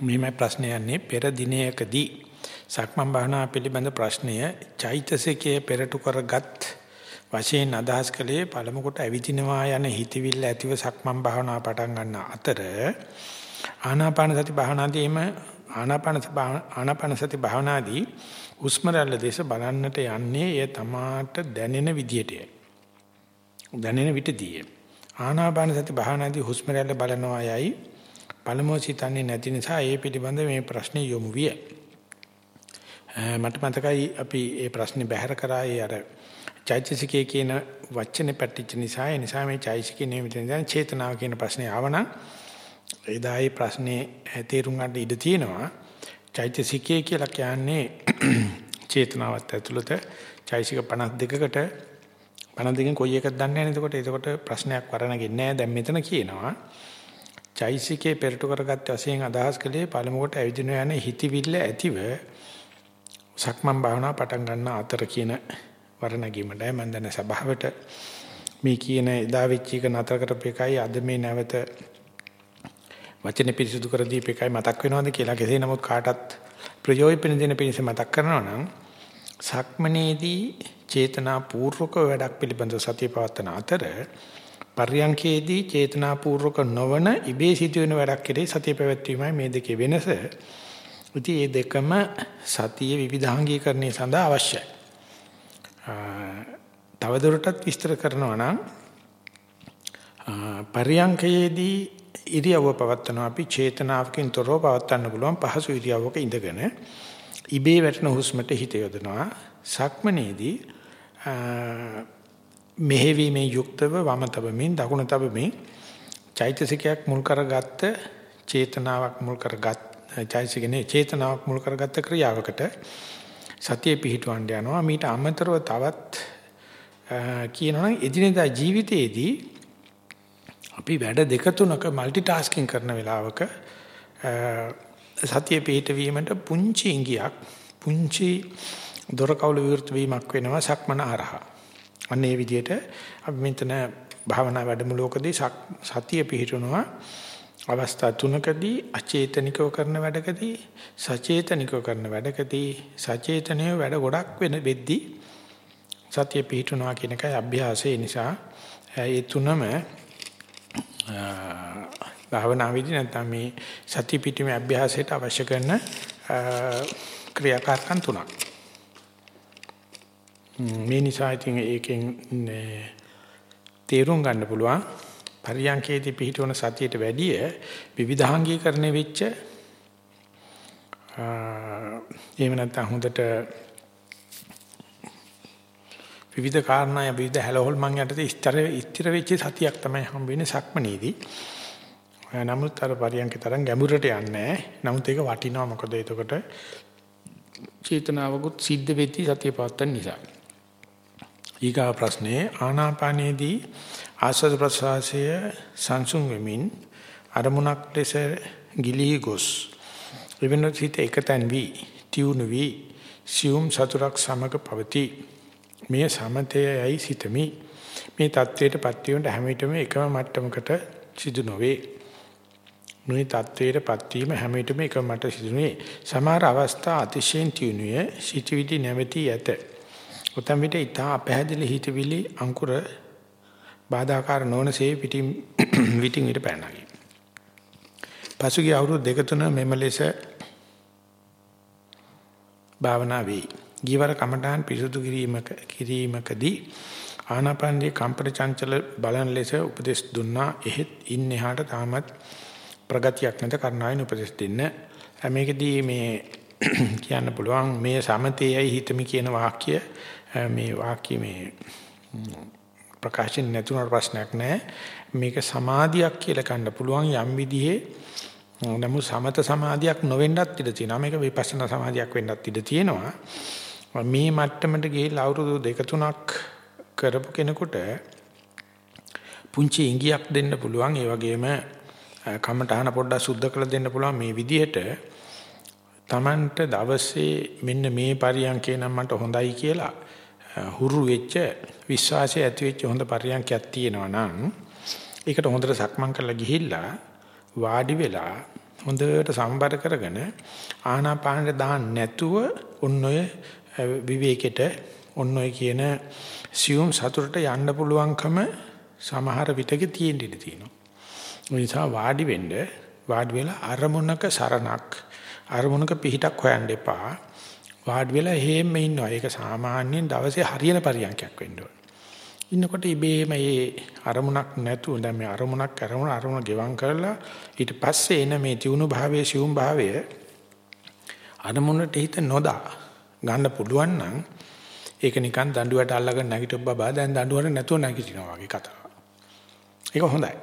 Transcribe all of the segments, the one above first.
මෙහිම ප්‍රශ්නය යන්නේ පෙර දිනයකදී සක්මන් භාවනා පිළිබඳ ප්‍රශ්නය චෛතසිකයේ පෙරටු කරගත් වශයෙන් අදහස් කළේ පළමු කොට ඇවිදිනවා යන හිතවිල්ල ඇතිව සක්මන් භාවනා පටන් ගන්න අතර ආනාපාන සති භාවනාදීම ආනාපාන ආනාපාන සති භාවනාදී හුස්ම රැල්ල දේශ බලන්නට යන්නේ එය තමාට දැනෙන විදියටයි. දැනෙන විටදී. ආනාපාන සති භාවනාදී හුස්ම රැල්ල බලනවා යයි පළමුව සිතන්නේ නැති නිසා ඒ පිළිබඳ මේ ප්‍රශ්නේ යොමු විය. මට මතකයි අපි මේ ප්‍රශ්නේ බැහැර කරා ඒ අර චෛතසිකයේ කියන වචනේ පැටිච්ච නිසා ඒ නිසා මේ චෛතසිකේ නියමිතෙන් දැන් චේතනාව කියන ප්‍රශ්නේ ආවනම් එදායි ප්‍රශ්නේ තේරුම් ගන්න ඉඩ තියෙනවා. චෛතසිකයේ කියලා කියන්නේ චේතනාවත් ඇතුළත චෛතසික 52කට 52කින් කොයි එකක්ද දන්නේ නැහැ එතකොට එතකොට ප්‍රශ්නයක් වරණගෙන්නේ නැහැ. දැන් මෙතන කියනවා චෛතසිකේ පෙරට කරගත්ත වශයෙන් අදහස් කළේ පළමුවට ඇවිදින යන හිතවිල්ල ඇතිව සක්මන් භාවනා පටන් ගන්න අතර කියන වර්ණගීමටයි මම දැන් සභාවට මේ කියන එදා වෙච්ච එක නතර කරපේකයි අද මේ නැවත වචනේ පිරිසුදු කර දීපේකයි මතක් වෙනවද කියලා කෙසේ නමුත් කාටත් ප්‍රයෝජන දෙන පිණිස මතක් කරනවා නම් සක්මනේදී චේතනා පූර්වක වැඩක් පිළිබඳව සතිය පවත්වන අතර පර්යංකේදී චේතනා පූර්වක නොවන ඉබේ සිදුවෙන වැඩක් කෙරේ සතිය පැවැත්වීමයි මේ දෙකේ වෙනස. ඉතින් මේ දෙකම සතියේ විවිධාංගීකරණය සඳහා අවශ්‍යයි. තවදුරටත් විස්තර කරනවා නම් පරියංකයේදී ඉරියව්ව පවත්වනවා අපි චේතනාවකින් තොරව පවත්වන්න පුළුවන් පහසු ඉරියව්වක ඉඳගෙන ඉබේ වැටෙන හුස්මට හිත යොදනවා සක්මනේදී මෙහෙවීමේ යුක්තව වම තබමින් දකුණ තබමින් චෛතසිකයක් මුල් කරගත්ත චේතනාවක් මුල් කරගත් චෛතසිකනේ චේතනාවක් මුල් කරගත්ත ක්‍රියාවකට සතිය පිහිටවන්න යනවා. මීට අමතරව තවත් කියනවා නම් එදිනෙදා ජීවිතයේදී අපි වැඩ දෙක තුනක মালටි ටාස්කින් කරන වෙලාවක සතිය පිහිටවීමට පුංචි ඉඟියක් පුංචි දොරකවුල විවෘත වීමක් වෙනවා සක්මන හරහා. අන්න ඒ විදිහට අපි මෙතන භාවනා වැඩමුළුවකදී සතිය පිහිටවනවා අවස්ථා තුනකදී අචේතනිකව කරන වැඩකදී සචේතනිකව කරන වැඩකදී සචේතනයේ වැඩ ගොඩක් වෙන වෙද්දී සතිය පිහිටුනවා කියන එකයි අභ්‍යාසය නිසා. ඒ තුනම භාවනා විදි නැත්නම් මේ සති පිටීමේ අභ්‍යාසයට අවශ්‍ය කරන ක්‍රියාකාරකම් තුනක්. මේ නිසා ඉතින් ඒකෙන් තේරුම් ගන්න පුළුවන් පරියංකේදී පිහිටවන සතියට වැඩිය විවිධාංගීකරණය වෙච්ච එහෙම නැත්නම් හොඳට විවිධ කාරණා විවිධ හැලහොල්මන් යටතේ ස්ථිර ස්ථිර වෙච්ච සතියක් තමයි හම් වෙන්නේ සක්මනේදී. නමුත් අර පරියංකේ තරම් ගැඹුරට යන්නේ නැහැ. නමුත් ඒක වටිනවා මොකද එතකොට චේතනාවකුත් සිද්ධ වෙති සතිය පවත්තන නිසා. ඊගා ප්‍රශ්නේ ආනාපානයේදී ආස්වාද ප්‍රසවාසය සංසුන් වෙමින් අරමුණක් ලෙස ගිලී ගොස්. එවෙනත් හිත එකතැන් වී තියුණු වී සියුම් සතුරක් සමග පවති. මේ සමතයයි සිතමි. මේ தത്വයට පත්වීමට හැම විටම එකම මට්ටමකට සිදු නොවේ. මේ தത്വයට පත්වීම හැම විටම එකම මට්ටමට සිදුනේ සමහර අවස්ථා අතිශයින් තියුණුය. සිටිවිලි නැවතී ඇත. උතම් විට ඊට අපහැදිලි හිතවිලි අංකුර බාධාකාර නොවනසේ පිටින් විටින් ඊට පැනනගි. පසුගිය අවුරුදු දෙක තුන මෙම ලෙස භාවනා වේ. ගියවර කමඨාන් පිරිසුදු කිරීමක කිරීමකදී ආනාපානයේ කම්පන චංචල බලන ලෙස උපදෙස් දුන්නා. එහෙත් ඉන් එහාට තාමත් ප්‍රගතියක් නැත කරුණාවෙන් උපදෙස් දෙන්න. මේකදී මේ කියන්න පුළුවන් මේ සමතේයයි හිතමි කියන වාක්‍ය මේ වාක්‍ය මේ ප්‍රකාශින් නැතුනට ප්‍රශ්නයක් නැහැ. මේක සමාධියක් කියලා ගන්න පුළුවන් යම් විදිහේ නමුත් සමත සමාධියක් නොවෙන්නත් ඉඩ තියෙනවා. මේක විපස්සනා සමාධියක් වෙන්නත් ඉඩ තියෙනවා. මේ මට්ටමට ගිහිල්ලා අවුරුදු දෙක තුනක් කරපු කෙනෙකුට පුංචි ඉඟියක් දෙන්න පුළුවන්. ඒ වගේම කමටහන පොඩ්ඩක් සුද්ධ කරලා දෙන්න පුළුවන් මේ විදිහට Tamanට දවසේ මෙන්න මේ පරියන්කේ නම් මට හොඳයි කියලා හුරු වෙච්ච විශ්වාසය ඇති වෙච්ච හොඳ පරියන්කයක් තියෙනවා නම් ඒකට හොඳට සක්මන් කරලා ගිහිල්ලා වාඩි වෙලා හොඳට සම්බර කරගෙන ආනාපානෙ දාන්න නැතුව ඔන්න ඔය විවේකෙට ඔන්න ඔය කියන සියුම් සතුටට යන්න පුළුවන්කම සමහර විටක තියෙන්න ඉඩ තියෙනවා. ඒ නිසා වාඩි වෙන්න වාඩි වෙලා අරමුණක සරණක් අරමුණක පිහිටක් හොයන්න එපා. වාඩි වෙලා හේම ඉන්නවා. ඒක සාමාන්‍යයෙන් දවසේ හරියන පරියන්කයක් වෙන්න ඕන. ඉන්නකොට ඉබේම මේ අරමුණක් නැතුව දැන් මේ අරමුණක් අරමුණ අරමුණ ගෙවම් කරලා ඊට පස්සේ එන මේ තියුණු භාවයේ සියුම් භාවය අරමුණට හිත නොදා ගන්න පුළුවන් නම් ඒක නිකන් දඬුවට අල්ලගෙන නැගිටොත් බබා දැන් දඬුවට නැතුව නැගිටිනවා වගේ කතාවක්. ඒක හොඳයි.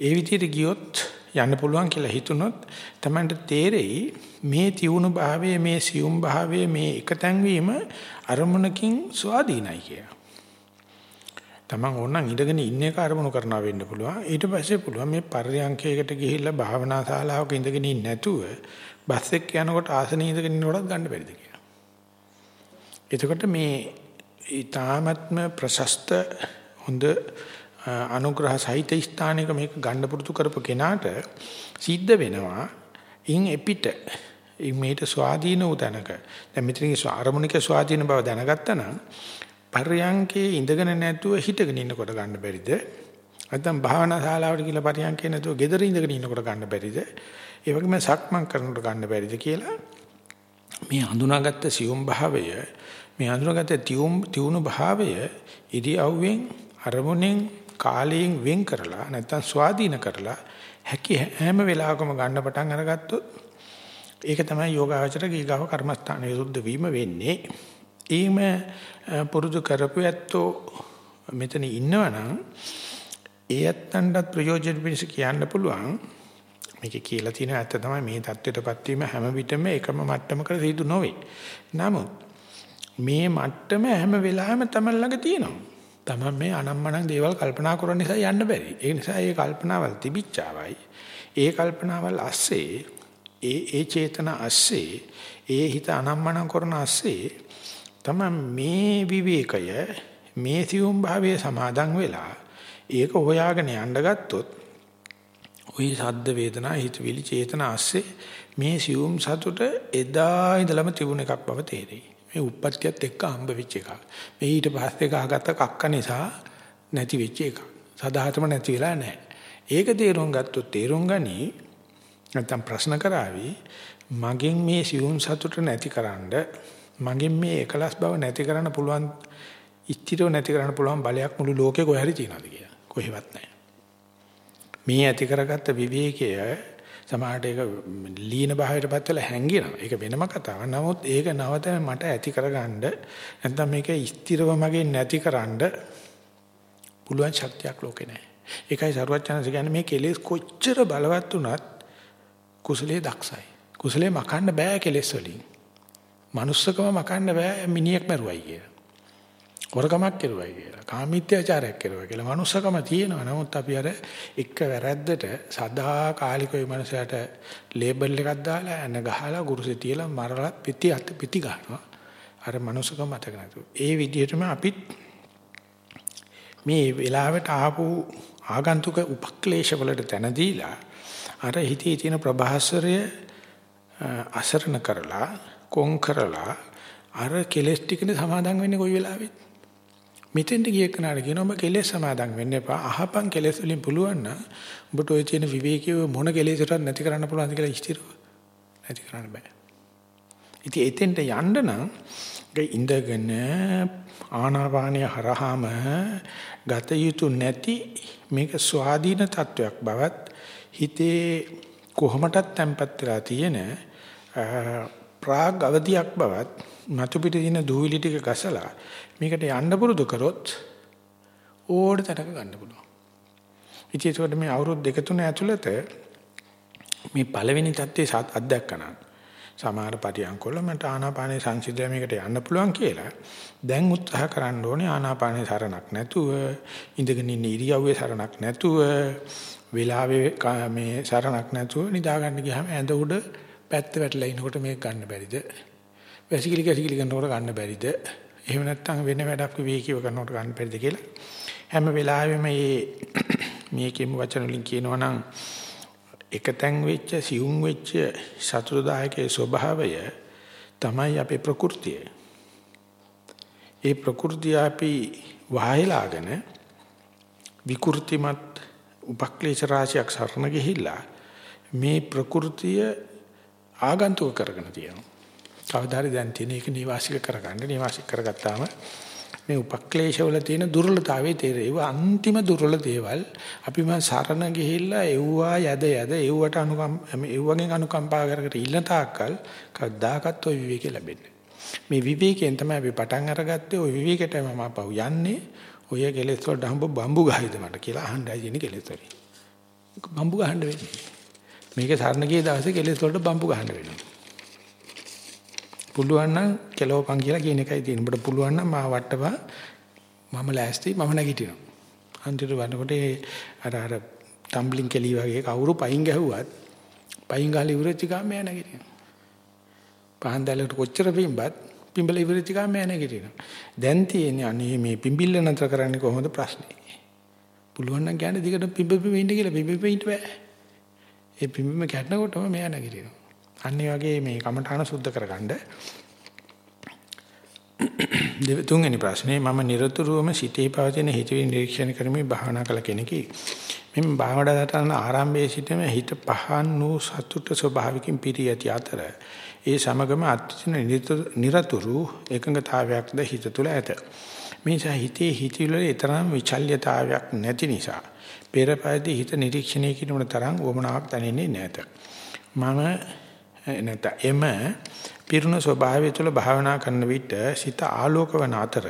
ඒ විදිහට ගියොත් යන්න පුළුවන් කියලා හිතුනොත් Tamanට තේරෙයි මේ තියුණු භාවයේ මේ සියුම් භාවයේ මේ එකතැන් වීම අරමුණකින් ස්වාධීනයි කියලා. Taman ඕනනම් ඉඳගෙන ඉන්න එක අරමුණු කරනවා වෙන්න පුළුවන්. ඊට පස්සේ පුළුවන් මේ පරියන්කයකට ගිහිල්ලා භාවනා ශාලාවක ඉඳගෙන ඉන්නේ නැතුව බස් එක යනකොට ආසනෙ ඉඳගෙන ඉන්නකොටත් ගන්න බැරිද කියලා. එතකොට මේ ඊ타ත්ම ප්‍රශස්ත හොඳ අනුග්‍රහ සහිත ස්ථානයක මේක ගන්න පුරුදු කරපු කෙනාට සිද්ධ වෙනවා. ඉන් එපිට මේට ස්වාධීන උදනක දැන් මෙතනින් ආරමුණික ස්වාධීන බව දැනගත්තා නම් පර්යංකේ ඉඳගෙන නැතුව හිටගෙන ඉන්නකොට ගන්න බැරිද? නැත්නම් භාවනා ශාලාවට කියලා පර්යංකේ නැතුව gedara ඉඳගෙන ඉන්නකොට ගන්න බැරිද? ඒ වගේම සක්මන් කරනකොට ගන්න බැරිද කියලා? මේ හඳුනාගත්ත සියුම් භාවය මේ හඳුනාගත්ත තියුම් තියුණු භාවය ඉරියව්වෙන් අරමුණෙන් කාලයෙන් වෙන් කරලා නැත්තම් ස්වාධීන කරලා හැකි හැම වෙලාවකම ගන්න පටන් අරගත්තොත් ඒක තමයි යෝගාචර ගීගාව කර්මස්ථානයේ සුද්ධ වීම වෙන්නේ. ඊම පුරුදු කරපු ඇත්තෝ මෙතන ඉන්නවනම් ඒ ඇත්තන්ටත් ප්‍රයෝජන පිණිස කියන්න පුළුවන්. මේක කියලා තියෙන ඇත්ත තමයි මේ தත්ත්වයටපත් වීම හැම විටම එකම මට්ටමකට සිදු නොවේ. නමුත් මේ මට්ටම හැම වෙලාවෙම තමයි ළඟ තියෙනවා. තමයි මේ අනම්මනම් දේවල් කල්පනා කරන නිසා යන්න බැරි. ඒ නිසා ඒ කල්පනාවල් තිබිච්චාවයි. ඒ කල්පනාවල් ඇස්සේ ඒ ඒ චේතන ඇස්සේ ඒ හිත අනම්මනම් කරන ඇස්සේ තමයි මේ විවේකය මේ සියුම් භාවයේ සමාදන් වෙලා ඒක හොයාගෙන යන්න ගත්තොත් ওই සද්ද වේදනා හිතවිලි චේතන ඇස්සේ මේ සියුම් සතුට එදා ඉඳලම තිබුණ එකක් බව තේරෙයි. මේ උප්පත්තියත් එක්ක හම්බ වෙච්ච එකක්. මේ ඊට පස්සේ ගහගත්ත කක්ක නිසා නැති වෙච්ච එකක්. සදාතම නැති වෙලා නැහැ. ඒක තේරුම් ගත්තොත් තේරුම් ගනි නැත්තම් ප්‍රශ්න කරાવી මගෙන් මේ සියුම් සතුට නැතිකරන්න මගෙන් මේ එකලස් බව නැති කරන්න පුළුවන් ඉස්තිරව නැති කරන්න පුළුවන් බලයක් මුළු ලෝකේ කොහේ හරි තියෙනවද කියලා. කොහෙවත් නැහැ. මේ ඇති කරගත්ත විවේකය සමහරට ඒක ලීන භාවයටපත් වෙලා හැංගෙනවා. ඒක වෙනම කතාවක්. නමුත් ඒක නවත මට ඇති කරගන්න නැත්නම් මේක ස්ථිරව මගේ නැතිකරන්න පුළුවන් ශක්තියක් ලෝකේ නැහැ. ඒකයි සරුවචනස කියන්නේ මේ කෙලෙස් කොච්චර බලවත් වුණත් කුසලයේ දක්ෂයි. කුසලයේ මකන්න බෑ කෙලෙස් වලින්. manussකම මකන්න බෑ මිනිහෙක් මරුවයි කියලා. හොරකමක් කෙරුවයි කියලා. කාමීත්‍යාචාරයක් කෙරුවා කියලා. මනුස්සකම තියෙනවා. නමුත් අපි අර එක වැරද්දට සදා කාලික ওই මනුස්සයාට ලේබල් එකක් දාලා එන ගහලා ගුරුසේ තියලා මරලා පිටි අත පිටි ගන්නවා. අර මනුස්සකම මතක නැතුව. ඒ විදිහටම අපිත් මේ වෙලාවට ආපු ආගන්තුක උපක්ලේශ වලට තැන දීලා අර හිතේ තියෙන ප්‍රභාස්වරය අසරණ කරලා කොන් කරලා අර කෙලස් ටිකනේ සමාදන් වෙන්නේ කොයි වෙලාවෙත් මෙතෙන්ට ගිය කෙනාට කියනවා ඔබ කෙලෙස් සමාදන් වෙන්න එපා. අහපන් කෙලෙස් වලින් පුළුවන් නම් ඔබට ওই තියෙන විවේකීව මොන කෙලෙසටවත් නැති කරන්න පුළුවන්ද කියලා ඉස්තිරව. නැති කරන්න බෑ. ඉතින් එතෙන්ට යන්න නම් ඉඳගෙන ආනාපානිය හරහාම ගත යුතු නැති මේක ස්වාධීන තත්වයක් බවත් හිතේ කොහොමටත් තැම්පත් වෙලා තියෙන ප්‍රාග් අවදියක් බවත් මතු පිට දින දූවිලි ටික ගසලා මේකට යන්න පුරුදු කරොත් ඕඩ තැනක ගන්න පුළුවන්. ඉතින් ඒකට මේ අවුරුදු දෙක තුන ඇතුළත මේ පළවෙනි தත්ත්වයේ අත්දැකනවා. සමහර පරියන්කොල්ල මට ආනාපානේ සංසිද්ධියමකට යන්න පුළුවන් කියලා. දැන් උත්සාහ කරන්න ඕනේ ආනාපානේ සරණක් නැතුව ඉඳගෙන ඉන්න ඉරියව්වේ සරණක් නැතුව වෙලාවේ මේ සරණක් නැතුව නිදා ගන්න ගියාම ඇඳ උඩ පැත්ත වැටලා ඉනකොට මේක ගන්න බැරිද? වැසිකිලි කැසිකිලි කරනකොට ගන්න බැරිද? එහෙම නැත්නම් වෙන වැඩක් විවේකීව කරනකොට ගන්න බැරිද කියලා හැම වෙලාවෙම මේ මේකෙම වචන වලින් කියනවා නම් එකතෙන් වෙච්ච සියුම් වෙච්ච සතුරුදායකයේ ස්වභාවය තමයි අපේ ප්‍රകൃතිය. ඒ ප්‍රകൃතිය අපි වහයලාගෙන විකෘතිමත් උපක්ලේශ රාශියක් සරණ ගිහිල්ලා මේ ප්‍රകൃතිය ආගන්තුක කරගෙන තියෙනවා. කවදාද දැන් තියෙන එක නිවාසික කරගන්න. නිවාසික කරගත්තාම මේ උපක්ලේශවල තියෙන දුර්වලතාවයේ තේරෙව අන්තිම දුර්වල දේවල්. අපි මා සරණ ගිහිල්ලා එව්වා යද යද එව්වට අනුකම් එව්වගෙන් අනුකම්පා කරකට ඉන්න තාක්කල් කවදාකවත් ඔය විවේකේ ලැබෙන්නේ මේ විවේකයෙන් තමයි අපි පටන් අරගත්තේ. ඔය විවේකයට මම පව යන්නේ. ඔය කෙලෙස් වලට හම්බ බම්බු ගහයිද මට කියලා අහන්නයි යන්නේ කෙලෙස් වලින්? බම්බු ගහන්න වෙන්නේ. මේක සරණ ගිය දවසේ කෙලෙස් වලට බම්බු ගහන්න වෙනවා. පුළුවන් නම් කෙලවපන් කියලා කියන එකයි තියෙන්නේ. ඔබට පුළුවන් නම් මා වට්ටපා මම ලෑස්ති මම නැගිටිනවා. අන්තිමට වන්නකොට අර අර ටම්බ්ලින් කෙලි වගේ කවුරු පයින් ගැහුවත් පයින් ගහලා ඉවරෙච්ච ගාම මම නැගිටිනවා. පහන් දැලට කොච්චර පිම්බත් පිම්බල ඉවරෙච්ච ගාම මම නැගිටිනවා. දැන් තියෙන්නේ අනේ මේ පිම්බිල්ල නතර කරන්නේ කොහොමද ප්‍රශ්නේ. පුළුවන් නම් කියන්නේ දිගට පිම්බ පිම්බ ඉන්න කියලා පිම්බ පිම්බ ඉන්න බෑ. ඒ පිම්බීම කැඩනකොටම මම නැගිටිනවා. අන්න වගේ මේ කමඨාන සුද්ධ කරගන්න තුන්වෙනි ප්‍රශ්නේ මම නිරතුරුවම සිතේ පවතින හිතේ නිරීක්ෂණ කරමින් භාවනා කළ කෙනෙකි. මෙම් භාවනාවට ආරම්භයේ සිටම හිත පහන් වූ සතුට ස්වභාවිකින් පිරී ඇති අතර ඒ සමගම අත්‍යන නිරතුරු එකඟතාවයක්ද හිත තුළ ඇත. මේ නිසා හිතේ හිතවිල තරම් විචල්්‍යතාවයක් නැති නිසා පෙරපැදී හිත නිරීක්ෂණය කිරීමට තරම් වමනාවක් දැනෙන්නේ නැත. මම නැත්නම් එම පිරුණ ස්වභාවය තුළ භාවනා කරන විට සිත ආලෝක වන අතර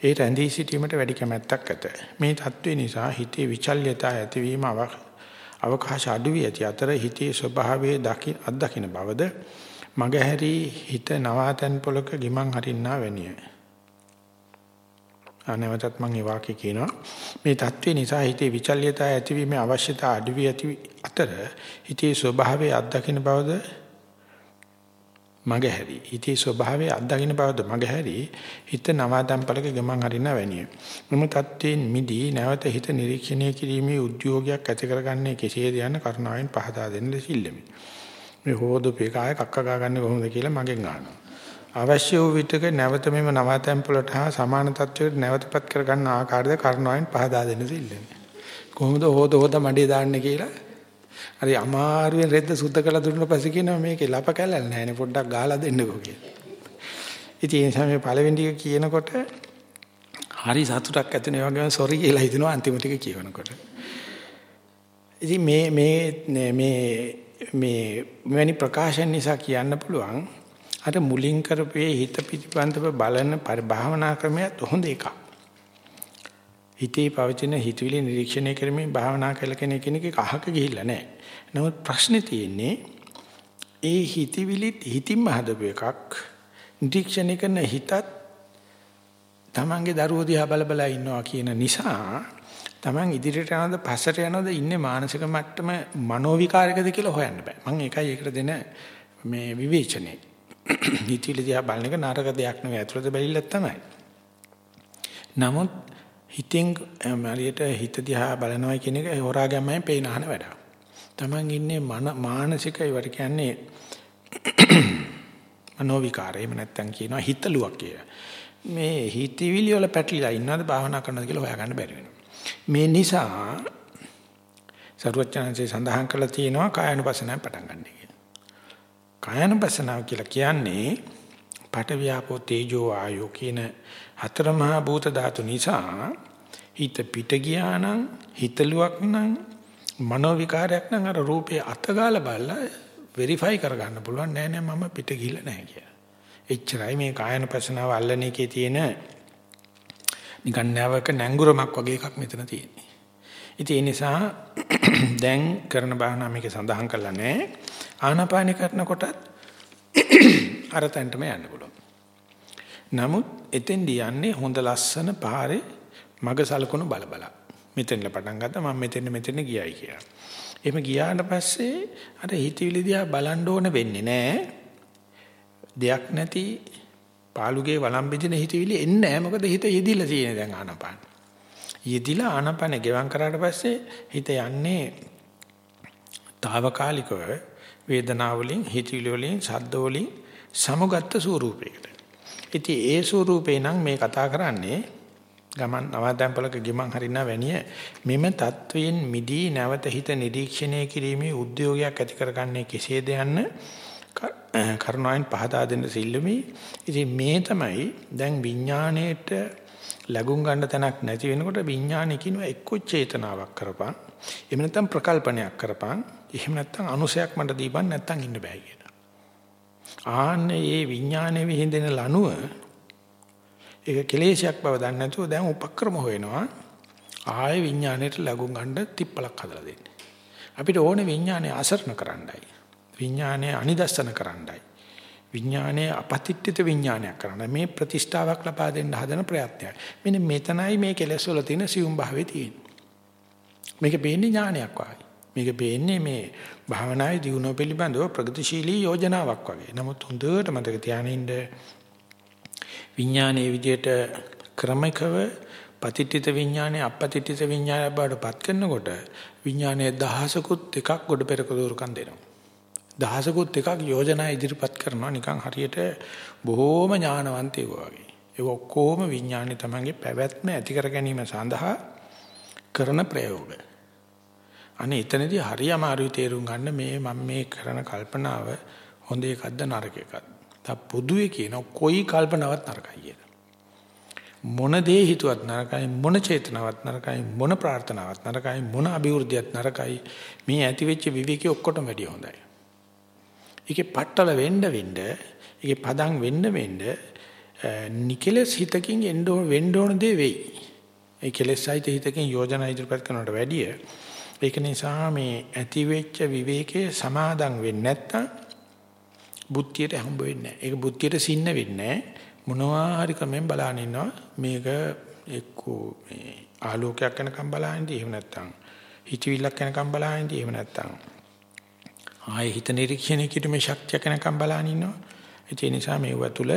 ඒ රැඳී සිටීමට වැඩි කැමැත්තක් ඇත. මේ தત્ත්වය නිසා හිතේ විචල්්‍යතා ඇතිවීම අවකාශ අඩුවී ඇති අතර හිතේ ස්වභාවයේ දකි අත්දකින බවද මගහැරි හිත නවාතැන් පොලක ගිමන් හරින්නා වැනිය. අනවතත් මම මේ වාක්‍ය කියනවා මේ தત્ත්වය නිසා හිතේ විචල්්‍යතා ඇතිවීමේ අවශ්‍යතාව අඩුවී ඇති අතර හිතේ ස්වභාවයේ අත්දකින බවද මගහැරි. හිතේ ස්වභාවය අත්දකින්න බවද මගහැරි. හිත නවාදම්පලක ගමන් හරිනා වැනිය. මෙම தත්ත්වයෙන් මිදී නැවත හිත නිරීක්ෂණය කිරීමේ උද්‍යෝගයක් ඇති කරගන්නේ කෙසේද යන කරුණාවෙන් පහදා දෙන්න සිල්ලෙමි. මේ හොදු පේකාය කක්ක ගාගන්නේ කොහොමද කියලා මගෙන් අහනවා. අවශ්‍ය වූ විටක නැවත මෙම නවාතැම්පලට හා සමාන තත්වයකට නැවතපත් කරගන්න ආකාරයද කරුණාවෙන් පහදා දෙන්න සිල්ලෙමි. කොහොමද හොද හොද මඩේ දාන්නේ කියලා හරි අමාරුවෙන් රෙද්ද සුද්ධ කළ දුන්න පස්සේ කියනවා මේකේ ලප කැලල් නැහැනේ පොඩ්ඩක් ගහලා දෙන්නකෝ කියලා. ඉතින් ඒ නිසා මේ පළවෙනි ටික කියනකොට හරි සතුටක් ඇති වෙන වගේම සොරි කියලා හිතනවා අන්තිම ටික කියනකොට. ඉතින් මේ මේ මේ මේ මෙවැනි ප්‍රකාශන නිසා කියන්න පුළුවන් අර මුලින් කරපේ හිත පිටිපන්තව බලන පරිභාවනා ක්‍රමයක් හොඳ එකක්. හිතේ පවතින හිතවිලි නිරීක්ෂණය කරමින් භාවනා කළ කෙනෙක් කෙනෙක් අහක ගිහිල්ලා නැහැ. නමුත් ප්‍රශ්නේ තියෙන්නේ ඒ හිතවිලිත් හිතින්ම හදපු එකක් නිරීක්ෂණය කරන හිතත් තමන්ගේ දරුවෝ දිහා බල බල ඉන්නවා කියන නිසා තමන් ඉදිරියට යනවද පස්සට යනවද ඉන්නේ මානසික මට්ටම මනෝ විකාරයකද කියලා හොයන්න බෑ. මම ඒකයි ඒකට දෙන මේ විවේචනය. හිතවිලි දිහා බලන එක නරක දෙයක් නෙවෙයි. අතුලත බැලිල්ලක් තමයි. නමුත් හිතෙන් හරියට හිත දිහා බලනවා කියන එක හොරා ගැම්මෙන් පේන අහන වැඩක්. Taman ඉන්නේ මානසික ඒවට කියන්නේ මනෝ විකාරය. එහෙම නැත්තම් කියනවා හිතලුවක් කියලා. මේ හිතවිලි වල පැටලිලා ඉන්නවද භාවනා කරනවද කියලා හොයාගන්න බැරි වෙනවා. මේ නිසා සරුවචනන්සේ සඳහන් කළා තියෙනවා කායानुපසනාව පටන් ගන්න කියලා. කායानुපසනාව කියලා කියන්නේ පඨවියාපෝ තේජෝ ආයෝ කියන හතර මහා භූත ධාතු නිසා හිත පිට ගියා නම් හිතලුවක් නම් මනෝ විකාරයක් නම් අර රූපේ අතගාලා බලලා වෙරිෆයි කරගන්න පුළුවන් නෑ නෑ මම පිට ගිහිල්ලා නැහැ කියලා. එච්චරයි මේ කායන පසනාව අල්ලන එකේ තියෙන නිකන් නැවක නැංගුරමක් වගේ එකක් මෙතන තියෙන්නේ. ඉතින් ඒ නිසා දැන් කරන භාවනාව මේක සඳහන් කරලා නැහැ. ආනාපාන කරනකොටත් අර තැනටම යන්න පුළුවන්. නමුත් එතෙන්දී යන්නේ හොඳ ලස්සන පාරේ මග සලකුණු බල බලා. මෙතෙන්ල පටන් ගත්තා මම මෙතෙන් මෙතෙන් ගියයි කියලා. එහෙම ගියාට පස්සේ අර හිතවිලි දිහා බලන්න ඕන වෙන්නේ නැහැ. දෙයක් නැති පාළුගේ වළම් බෙදින හිතවිලි එන්නේ නැහැ. මොකද හිත යෙදිලා තියෙන දැන් ආනපාන. යෙදිලා ආනපාන ගෙවම් කරාට පස්සේ හිත යන්නේ తాවකාලිකව වේදනාවලින් හිතවිලි වලින් ශබ්ද වලින් සමුගත්ත ස්වරූපයකට. ඉතින් ඒ ස්වරූපේ නම් මේ කතා කරන්නේ ගමන් නවාතැන්පලක ගිමන් හරිනා වැනිය මෙම தත්වයෙන් මිදී නැවත හිත නිරීක්ෂණය කිරීමේ උද්‍යෝගයක් ඇති කරගන්නේ කෙසේද යන්න කරුණාවෙන් පහදා දෙන්න සිල්ලුමි. ඉතින් මේ තමයි දැන් විඥාණයට ලැබුම් ගන්න තැනක් නැති වෙනකොට විඥාණය කියනවා එක්ක චේතනාවක් කරපන්. එහෙම නැත්නම් ප්‍රකල්පනයක් කරපන්. එහෙම නැත්නම් අනුසයක් මට දීපන් නැත්නම් ඉන්න බෑ ආන්නේ මේ විඥානයේ විහිදෙන ලනුව ඒක කෙලේශයක් බව දන්නේ නැතුව දැන් උපක්‍රම හොයනවා. ආයේ විඥාණයට ලැබුම් ගන්න තිප්පලක් හදලා දෙන්නේ. අපිට ඕනේ විඥානය අසරණ කරන්නයි. විඥානය අනිදස්සන කරන්නයි. විඥානයේ අපතිට්ඨිත විඥානයක් කරන්න මේ ප්‍රතිෂ්ඨාවක් ලබා දෙන්න හදන ප්‍රයත්නයක්. මෙන්න මෙතනයි මේ කෙලෙස් වල තියෙන සියුම් භාවය තියෙන්නේ. මේක පේන්නේ ඥානයක් වගේ. මේක පේන්නේ මේ භාවනායේ දියුණුව පිළිබඳව ප්‍රගතිශීලී යෝජනාවක් වගේ. නමුත් හොඳට මතක තියාගන්න විඥානයේ විදියට ක්‍රමිකව පතිට්ඨිත විඥානයේ අපතිට්ඨිත විඥානය බවට පත් කරනකොට විඥානයේ දහසකුත් එකක් ගොඩ පෙරක දෝරකම් දෙනවා. දහසකුත් එකක් යෝජනා ඉදිරිපත් කරනවා නිකන් හරියට බොහෝම ඥානවන්තයෙකු වගේ. ඒ ඔක්කොම විඥානේ තමන්ගේ පැවැත්ම ඇති කර ගැනීම සඳහා කරන ප්‍රයෝග. අනේ එතනදී හරි අමාරුයි තේරුම් ගන්න මේ මම මේ කරන කල්පනාව හොඳ එකක්ද නරක එකක්ද. තා පොදුවේ කියන කොයි කල්පනාවක් නරකයි කියලා. මොන දේ හිතුවත් නරකයි මොන චේතනාවක් නරකයි මොන ප්‍රාර්ථනාවක් නරකයි මොන අභිවෘද්ධියක් නරකයි මේ ඇති වෙච්ච විවේකී ඔක්කොටම වැඩිය හොඳයි. ඒකේ පట్టල වෙන්න වෙන්න ඒකේ පදම් වෙන්න වෙන්න නිකලස් හිතකින් එන්න වෙන්න ඕන දේ වෙයි. ඒ කෙලෙස් සහිත හිතකින් යෝජනා ඉදිරිපත් කරනවට වැඩිය ඒක නිසා මේ ඇති වෙච්ච විවේකයේ සමාදම් වෙන්නේ නැත්තම් බුද්ධියට හම්බ වෙන්නේ නැහැ. ඒක බුද්ධියට සින්න වෙන්නේ මොනවා හරි ක්‍රමෙන් බලන ඉන්නවා මේක එක්කෝ මේ ආලෝකයක් වෙනකම් බලහින්දී එහෙම නැත්තම් හිතවිල්ලක් වෙනකම් බලහින්දී එහෙම නැත්තම් ආයේ හිත නිරීක්ෂණය කිරීමේ ශක්තිය කෙනකම් බලන ඉන්නවා. ඒ නිසා මේව තුළ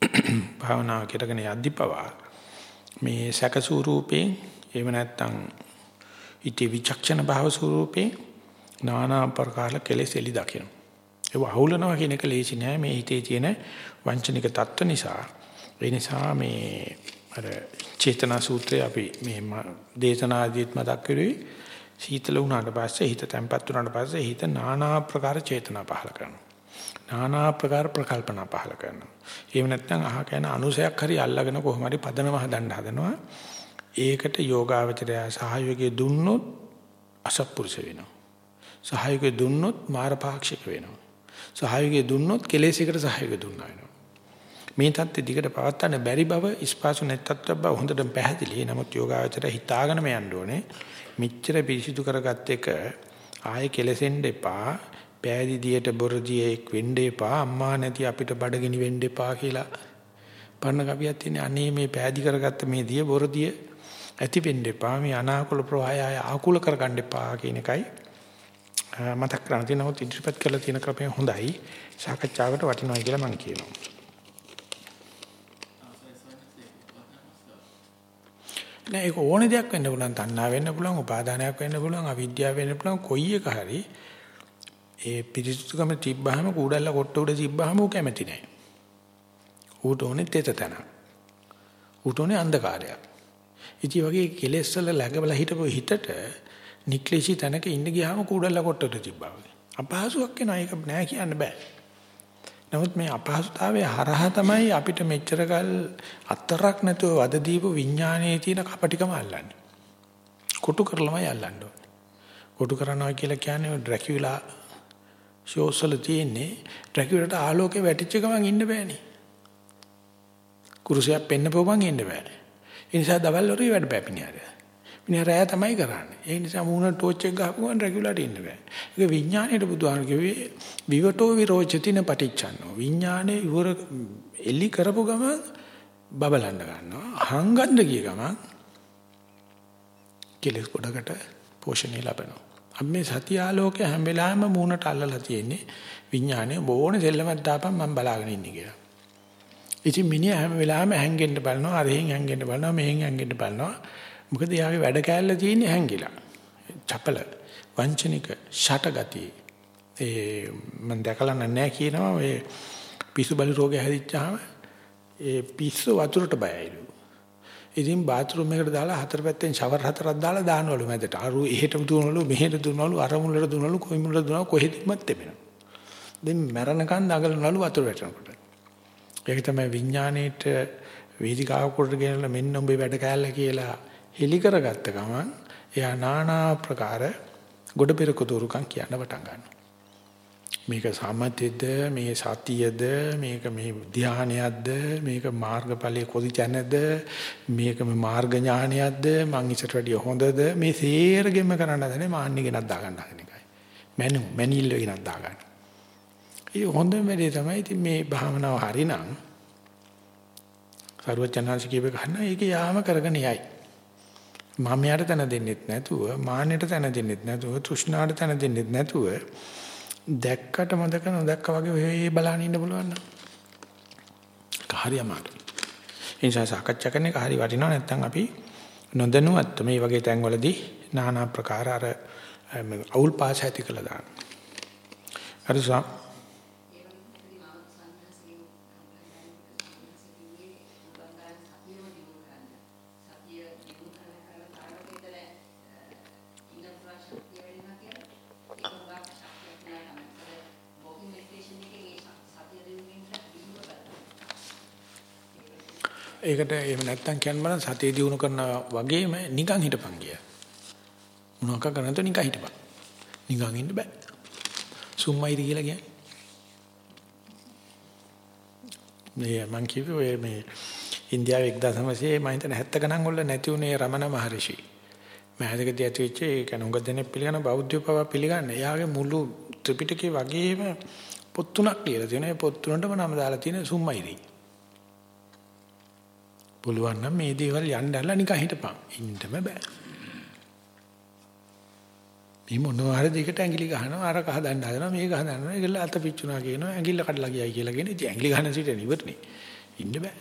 භාවනාව කරගෙන යද්දිපවා මේ සැක ස්වරූපේ එහෙම නැත්නම් ඉති විචක්ෂණ භාව ස්වરૂපේ নানা ප්‍රකාර කෙලෙස් එලි දකින්න. ඒව අහුලනවා කියන එක ලේසි නෑ මේ හිතේ තියෙන වංචනික தত্ত্ব නිසා. ඒ නිසා මේ අර චේතනා සූත්‍රය අපි මේ දේශනාදීත් මතක් කරුවේ සීතල වුණාට පස්සේ හිත තැම්පත් වුණාට පස්සේ හිත নানা ප්‍රකාර චේතනා පහල කරනවා. নানা ප්‍රකාර ප්‍රකල්පනා පහල කරනවා. එහෙම නැත්නම් අහක යන අනුසයක් හරි අල්ලගෙන කොහොම හරි පදනම හදන්න හදනවා. ඒකට යෝගාවචරය සහයෝගය දුන්නොත් අසත්පුරුෂ වෙනවා. සහයෝගය දුන්නොත් මාරපාක්ෂික වෙනවා. සහයෝගය දුන්නොත් කෙලෙසයකට සහයෝගය දුන්නා වෙනවා. මේ தත්ත්වෙ දිගට පවත්වන්න බැරි බව ඉස්පාසු නැත්තත් බව හොඳට පැහැදිලි. නමුත් යෝගාවචරය හිතාගෙන යන්න ඕනේ. මෙච්චර පිරිසිදු කරගත් එක ආයෙ කෙලසෙන්න එපා. පෑදිදියට බොරදියෙක් වෙන්න එපා. අම්මා නැති අපිට බඩගිනි වෙන්න එපා කියලා. පරණ කවියක් තියෙන්නේ අනේ මේ පෑදි කරගත්ත මේ දිය බොරදිය ඇති වෙන්න එපා. මේ අනාකූල ප්‍රවාහය ආකූල කරගන්න එපා කියන එකයි මතක් කරගන්න තියෙනවා. ඉදිරිපත් කරලා තියෙන ක්‍රමය හොඳයි. සාකච්ඡාවකට වටිනවා කියලා මම කියනවා. නෑ ඒක ඕන දෙයක් වෙන්න පුළුවන් තණ්හා වෙන්න පුළුවන් උපාදානයක් වෙන්න පුළුවන් අවිද්‍යාව වෙන්න පුළුවන් කොයි එක හරි ඒ පිරිසුදුකම තිබ්බහම කූඩල්ල කොට උඩ තිබ්බහම ඌ කැමති නෑ ඌට ඕනේ තෙත තන ඌට ඕනේ අන්ධකාරයක් ඉතින් වගේ කෙලෙස් වල läගබලා හිටපු හිතට නික්ලේශී තැනක ඉන්න ගියාම කූඩල්ල කොට උඩ තිබ්බා වගේ අපහසුයක් වෙනවා ඒක නෑ කියන්න බෑ නමුත් මේ අපහසුතාවය හරහා තමයි අපිට මෙච්චරකල් අතරක් නැතුව වද දීපු විඥානයේ තියෙන කපටිකම අල්ලන්නේ. කොටු කරලමයි අල්ලන්න ඕනේ. කොටු කරනවා කියලා කියන්නේ ඩ්‍රැකියුලා ෂෝස් වල තියෙන්නේ ඩ්‍රැකියුලාට ආලෝකේ වැටිච්ච ගමන් ඉන්න බෑනේ. කුරුසයක් පෙන්නපුවම ඉන්න බෑ. ඒ නිසා දවල් වරුවේ වැඩ පැපිනියද. මිනිහා රෑ තමයි කරන්නේ. ඒ නිසා මූණ ටෝච් එක ගහපුවම රෙගුලර් ඉන්න බෑ. ඒක විඥාණයට බුදුහාම කිව්වේ විවටෝ විරෝචතින පටිච්චන්නෝ. විඥානේ ඉවර එලි කරපු ගමන් බබලන්න ගන්නවා. හංගන්න ගිය ගමන් කෙලස් කොටකට පෝෂණය ලැබෙනවා. අපි මේ සතිය ආලෝකය හැම වෙලාවෙම මූණට අල්ලලා තියෙන්නේ විඥානේ බොෝනේ සෙල්ලමක් දාපන් මම බලාගෙන ඉන්නේ කියලා. ඉතින් මිනිහා හැම වෙලාවෙම හැංගෙන්න බලනවා, අරහෙන් හැංගෙන්න බලනවා, මෙහෙන් හැංගෙන්න බලනවා. මොකද යාගේ වැඩ කෑල්ල තියෙන්නේ හැංගිලා. චපල. වංචනික ෂටගතිය. ඒ මම දැකලා නැහැ කියනවා ඔය පිස්සු බලි රෝගය හැදිච්චාම ඒ පිස්සු වතුරට බයයිලු. ඉතින් බාත්රූම් එකට දාලා හතර පැත්තෙන් ෂවර් හතරක් දාලා දානවලු මැදට. අරු එහෙට දුවනවලු මෙහෙට දුවනවලු අර මුලට දුවනවලු කොයි මුලට දුවනවලු කොහෙදවත් තෙමෙනවා. දැන් මැරණකන් දඟලනවලු වතුර වැටෙනකොට. ඒක තමයි විඥාණයට වේදිකාවකට ගෙනලා මෙන්න උඹේ වැඩ කෑල්ල කියලා හෙලි කරගත්ත ගමන් එයා নানা ආකාර ගොඩ පෙරක දුරුකම් කියන්න පටන් ගන්නවා. මේක සමතෙද මේ සතියද මේක මේ ධානයක්ද මේක මාර්ගඵලයේ කොදි තැනද මේක මේ මාර්ග ඥානයක්ද මං ඉස්සරට වැඩිය හොඳද මේ සේරගෙම කරන්න හදනේ මාන්නි ගෙනත් දාගන්න හදන එකයි මනු මැනිල්ල ගෙනත් දාගන්න. ඒ හොඳම වැඩේ තමයි ඉතින් මේ භාවනාව හරිනම් සරුවචනාංශ කියපේ ගන්න ඒක යාම කරගෙන යයි. මම යාට තන දෙන්නෙත් නැතුව මාන්නයට තන දෙන්නෙත් නැතුව තෘෂ්ණාට තන දෙන්නෙත් නැතුව දැක්කට මදක නොදැක්ක වගේ ඔය බලන්න ඉන්න පුළුවන් නම් හරි අමාරුයි. ඒ නිසා සාකච්ඡා කරන එක හරි වටිනවා නැත්නම් අපි නොදැනුවත් මේ වගේ තැන්වලදී নানা ප්‍රකාර අර අවුල් පාස ඇති කළා දාන්න. හරි ඒකට එහෙම නැත්තම් කියන්න බලන්න සතිය දිනු කරන වගේම නිකන් හිටපන් කිය. මොනවාක කරන්නද නිකන් හිටපන්. නිකන් ඉන්න බෑ. සුම්මයිද කියලා කියන්නේ. මේ මං කිව්වේ ඔය මේ ඉන්දියාවේ 1900 මම හිතන 70 ගණන් වල නැති උනේ රමණ මහරිෂි. මහදකදී ඇති වෙච්ච ඒ කෙන උඟ දෙනෙක් පිළිගන්න බෞද්ධ පව පිළිගන්න. එයාගේ මුළු ත්‍රිපිටකේ වගේම පොත් තුනක් කියලා තියෙනවා. ඒ පොත් තුනටම නම දාලා තියෙන සුම්මයිදී. පුළුවන් නම් මේ දේවල් යන්න ඇරලා නිකන් හිටපන්. ඉන්නම බෑ. මේ මොනවා හරි දෙකට ඇඟිලි ගහනවා අර කහ දන්න හදනවා මේක හදනවා ඒකල අත පිච්චුනා කියනවා ඇඟිල්ල කඩලා ගියයි කියලා කියන ඉතින් ඇඟිලි ගහන සිට ඉවරනේ. ඉන්න බෑ.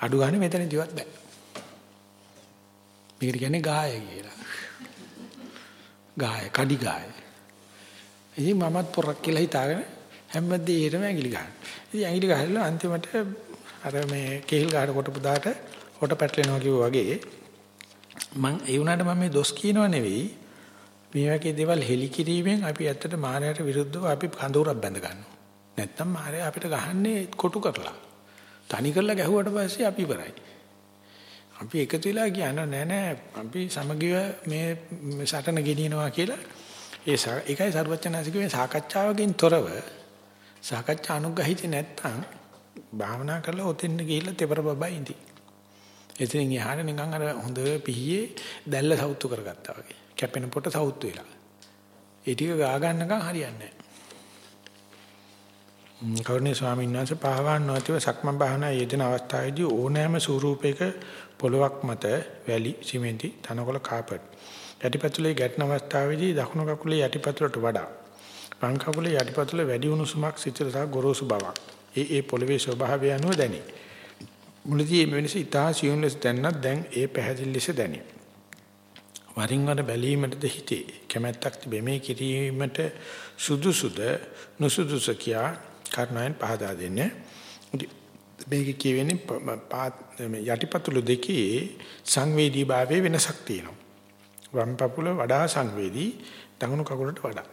අඩු ගන්න මෙතන දිවත් බෑ. මේකට කියන්නේ ගාය කියලා. ගාය කඩි ගාය. ඉතින් මමත් පොරක් කියලා හිතාගෙන හැමදේටම ඇඟිලි ගහනවා. ඉතින් ඇඟිලි ගහලා අන්තිමට අර මේ කේල් ගහට කොටපු දාට හොට පැටලෙනවා කිව්වා වගේ මම ඒ වුණාට මම මේ දොස් කියනව නෙවෙයි මේ වගේ දේවල් හෙලි කිරීමෙන් අපි ඇත්තට මායයට විරුද්ධව අපි කඳවුරක් බැඳ ගන්නවා. නැත්තම් මායය අපිට ගහන්නේ කොටු කරලා. තනි කරලා ගැහුවට පස්සේ අපි ඉවරයි. අපි එකතු වෙලා කියන නෑ නෑ අපි සමගිව මේ සටන ගෙනියනවා කියලා ඒ ඒකයි සර්වචනාසිකේ සාකච්ඡාවකින් තොරව සාකච්ඡා අනුග්‍රහිත නැත්තම් භාවනා කරලා ඔතෙන් ගිහිල්ලා තෙපර බබා ඉඳි. එතනින් එහාට නිකන් අර හොඳ පිහියේ දැල්ල සවුත්තු කරගත්තා වගේ. කැපෙන පොට සවුත්තු වෙලා. ඒ ටික ගා ගන්නකම් හරියන්නේ නැහැ. කරුණේ ස්වාමීන් වහන්සේ පහවන් නොතිව සක්මන් භාවනා යෙදෙන අවස්ථාවේදී ඕනෑම ස්වරූපයක පොලොවක් මත වැලි, සිමෙන්ති, තනකොළ කාපට් යටිපතුලේ ගැටෙන අවස්ථාවේදී දකුණු කකුලේ යටිපතුලට වඩා වම් කකුලේ යටිපතුල වැඩි උණුසුමක් සිතට ගොරෝසු බවක් ඒ ඒ පොළවේ ස්වභාවය අනුව දැනේ. මුලදී මේ වෙනස ඉතා සියුම් ලෙස දැන්නත් දැන් ඒ පැහැදිලි ලෙස දැනේ. වරින් වර බැලීමටද හිතේ කැමැත්තක් තිබෙමේ කිරීමට සුදුසුද නුසුදුසු කියා කර්ණයන් පහදා දෙන්නේ. මේක කියවෙන්නේ යටිපතුල දෙකේ සංවේදී භාවයේ වෙනසක් තියෙනවා. වම් පපුල වඩා සංවේදී දකුණු කකුලට වඩා.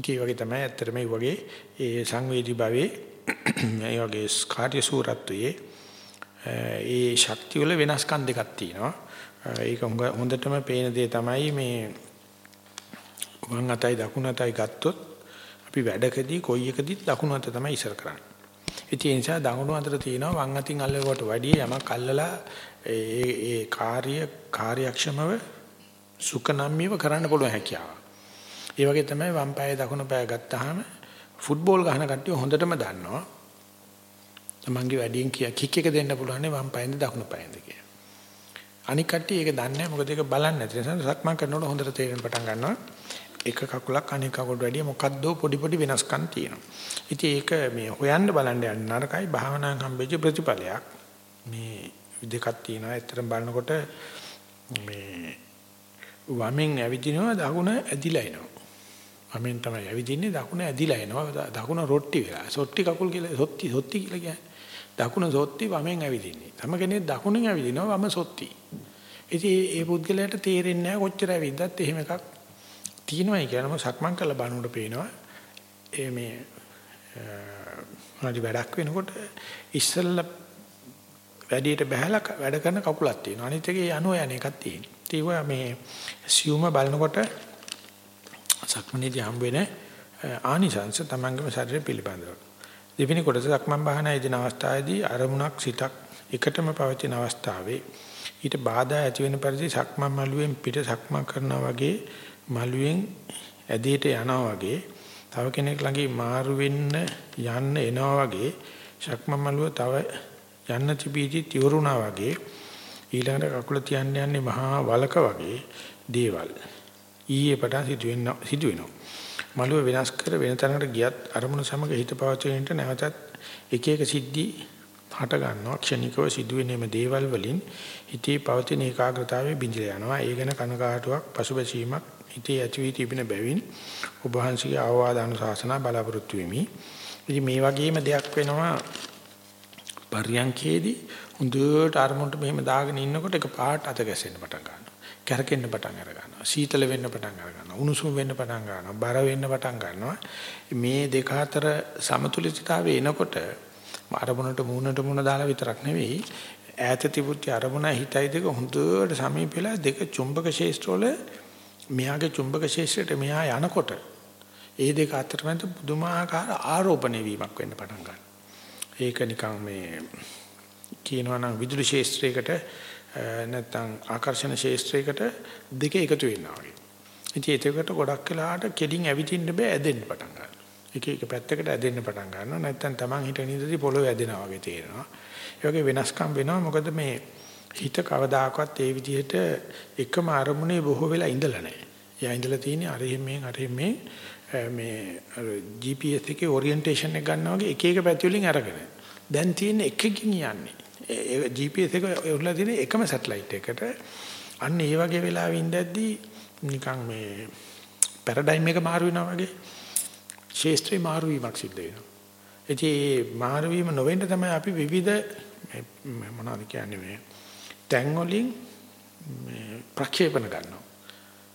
ඒ වගේ තමයි ඇත්තට මේ වගේ ඒ සංවේදී භාවයේ මේ වගේ කාර්ය සූරත්වයේ ඒ ශක්තිය වල වෙනස්කම් දෙකක් තියෙනවා. ඒක හොඳටම පේන දේ තමයි මේ වම් අතයි දකුණු අතයි ගත්තොත් අපි වැඩකදී කොයි එකදීත් දකුණු අත තමයි ඉස්සර කරන්නේ. ඒ නිසා දකුණු අතට තියෙනවා වම් අතින් අල්ලවට වැඩිය යමක් අල්ලලා ඒ ඒ කාර්ය කාර්යක්ෂමව සුකනම්මියව කරන්න පුළුවන් හැකියාව. ඒ වගේ තමයි වම් පාය දකුණු පාය ගත්තාම ෆුට්බෝල් ගහන කට්ටිය හොඳටම දන්නවා. තමන්ගේ වැඩියෙන් කික් එක දෙන්න පුළුවන් වම් පායෙන්ද දකුණු පායෙන්ද කියලා. අනික කට්ටිය ඒක දන්නේ නැහැ මොකද ඒක බලන්නේ නැති නිසා සක්මන් කරනකොට හොඳට තේරෙන්න පටන් ගන්නවා. එක කකුලක් අනික කකුලට වැඩිය මොකද්ද පොඩි පොඩි වෙනස්කම් තියෙනවා. ඉතින් ඒක මේ හොයන්න බලන්න යන්න නරකයි භාවනාවෙන් හම්බෙච්ච ප්‍රතිඵලයක්. මේ දෙකක් තියෙනවා. ඇත්තටම බලනකොට මේ වමෙන් ඇවිදිනවා දකුණ ඇදිලා එනවා. වමෙන් තමයි ඇවිදින්නේ දකුණ ඇදිලා එනවා. දකුණ රොට්ටි වෙලා. සොට්ටි කකුල් කියලා සොත්ති සොත්ති කියලා කියන්නේ. දකුණ සොත්ති වමෙන් ඇවිදින්නේ. තම කෙනෙක් දකුණෙන් ඇවිදිනවා වම සොත්ති. ඉතින් ඒ පුද්ගලයාට තේරෙන්නේ නැහැ කොච්චර ඇවිද්දත් එහෙම එකක් තියෙනවයි කියනම සක්මන් කරලා බලනකොට පේනවා. ඒ මේ මොනවද වැඩක් වෙනකොට ඉස්සෙල්ලා වැඩියට බහැලා වැඩ කරන කකුලක් තියෙනවා. අනිත් එකේ යනවා යන එකක් තියෙනවා. ඒවා මේ සියුම බලනකොට සක්මනේදී හම් වෙන ආනිසංශ තමංගම ශරීර පිළිබඳව. දෙවෙනි කොටස සක්මන් භාවනා යෙදෙන අවස්ථාවේදී අරමුණක් සිතක් එකටම පවතින අවස්ථාවේ ඊට බාධා ඇති වෙන පරිදි සක්මන් මළුවෙන් පිට සක්මන් කරනවා වගේ මළුවෙන් ඇදීට යනවා වගේ තව කෙනෙක් ළඟින් මාරු වෙන්න යන්න එනවා වගේ සක්මන් මළුව තව යන්න තිබීදී තිවරුණා වගේ ඊළඟට කකුල තියන්න යන්නේ මහා වලක වගේ දේවල්. ඊයේ පටන් සිදුවෙන්න සිදුවෙනවා. මළුව වෙනස් කර වෙන තැනකට ගියත් අරමුණ සමග හිත පවත්වන්නට නැවතත් එක එක සිද්ධි හට ගන්නවා ක්ෂණිකව සිදුවෙන මේ දේවල් වලින් හිතේ පවතින ඒකාග්‍රතාවය බිඳිලා යනවා. ඒ ගැන කනකාටුවක් පසුබැසීමක් හිතේ ඇති වී තිබෙන බැවින් ඔබ වහන්සේගේ ආවාද අනුශාසනා බලාපොරොත්තු වෙමි. ඉතින් මේ වගේම දෙයක් වෙනවා පර්යංකේදී හොඳට අරමුණට මෙහෙම දාගෙන ඉන්නකොට එක පාට අත ගැසෙන්න පටන් ගන්නවා. කැරකෙන්න පටන් අර ගන්නවා. සීතල වෙන්න පටන් අර ගන්නවා. උණුසුම් වෙන්න පටන් ගන්නවා. බර වෙන්න පටන් ගන්නවා. මේ දෙක අතර සමතුලිතතාවය එනකොට අරමුණට මූණට මූණ දාලා විතරක් නෙවෙයි ඈත තිබුච්ච අරමුණ හිතයි දෙක හොඳට සමීපෙලා දෙක චුම්බක ශේෂ්ත්‍රවල මෙයාගේ චුම්බක ශේෂ්ත්‍රයට මෙහා යනකොට ඒ දෙක අතර මැද පුදුමාකාර ආරෝපණය වීමක් වෙන්න පටන් ගන්නවා. ඒක නිකන් මේ කියනවා නම් විදුලි ශේෂ්ත්‍රයකට නැත්නම් ආකර්ෂණ ශේෂ්ත්‍රයකට දෙක එකතු වෙනවා වගේ. ඉතින් ඒකට ගොඩක් වෙලාවට කෙලින් ඇවිදින්න බෑ ඇදෙන්න පටන් ගන්නවා. එක එක පැත්තකට ඇදෙන්න පටන් ගන්නවා. නැත්නම් Taman හිටින ඉඳදී පොළොවේ ඇදෙනවා වගේ තේරෙනවා. ඒ වගේ වෙනස්කම් වෙනවා. මොකද මේ හිත කවදාකවත් ඒ විදිහට එකම අරමුණේ බොහෝ වෙලා ඉඳලා නැහැ. එයා ඉඳලා තියෙන්නේ අරින් මේ අරින් මේ මේ GPS එකේ ඔරියන්ටේෂන් එක ගන්නවා වගේ එක එක පැති වලින් අරගෙන. දැන් තියෙන එකකින් යන්නේ. ඒ GPS එක උරලා තියෙන එකම සැටලයිට් එකට අන්න ඒ වගේ වෙලාවෙ ඉඳද්දී නිකන් මේ පැරඩයිම් එක මාරු වෙනවා වගේ ශේෂ්ත්‍රේ මාරු වීමක් සිද්ධ වෙනවා. ඉතින් මාරු වීම නොවෙන්න තමයි අපි විවිධ මොනවද කියන්නේ මේ තැන් වලින් ප්‍රක්ෂේපණ ගන්නවා.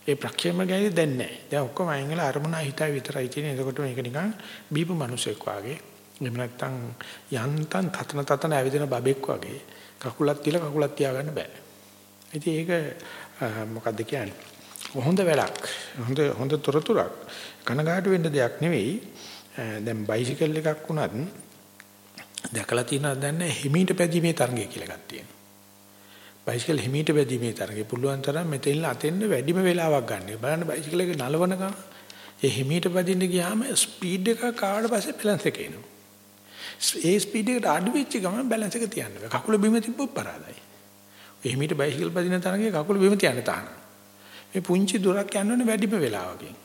ඒ ප්‍රක්ෂේපණ ගැනීම දැන් නැහැ. දැන් ඔක්කොම අයින් වෙලා අරමුණ හිතයි විතරයි තියෙන්නේ. එතකොට මේක නිකන් බීපු මිනිසෙක් වාගේ එහෙම නැත්නම් යන්තම් තතන තතන ඇවිදින බබෙක් වගේ කකුලක් තියලා කකුලක් තියාගන්න බෑ. ඉතින් ඒක මොකද්ද කියන්නේ? හොඳ වැඩක්. හොඳ හොඳ තොරතුරක්. කනගාටු වෙන්න දෙයක් නෙවෙයි. දැන් බයිසිකල් එකක් වුණත් දැකලා තියෙනවද දැන් හිමීට පැදීමේ තරංගය කියලා එකක් තියෙනවා. බයිසිකල් හිමීට පැදීමේ තරංගය පුළුවන් තරම් මෙතෙන් අතෙන්න වැඩිම වෙලාවක් ගන්න. බලන්න බයිසිකල් එක නලවන ගමන් ඒ හිමීට පැදින්න ගියාම ස්පීඩ් එක කාවට පස්සේ බැලන්ස් එක එනවා. ඒ ස්පීඩ් එකට අඩු වෙච්ච ගමන් බැලන්ස් එක තියන්න බෑ. කකුල බිම තිබ්බොත් පරාදයි. එහෙමීට බයිසිකල් පදින තරගේ කකුල බිම තියන්න තාන. මේ පුංචි දුරක් යන්න ඕනේ වැඩිම වෙලාවකින්.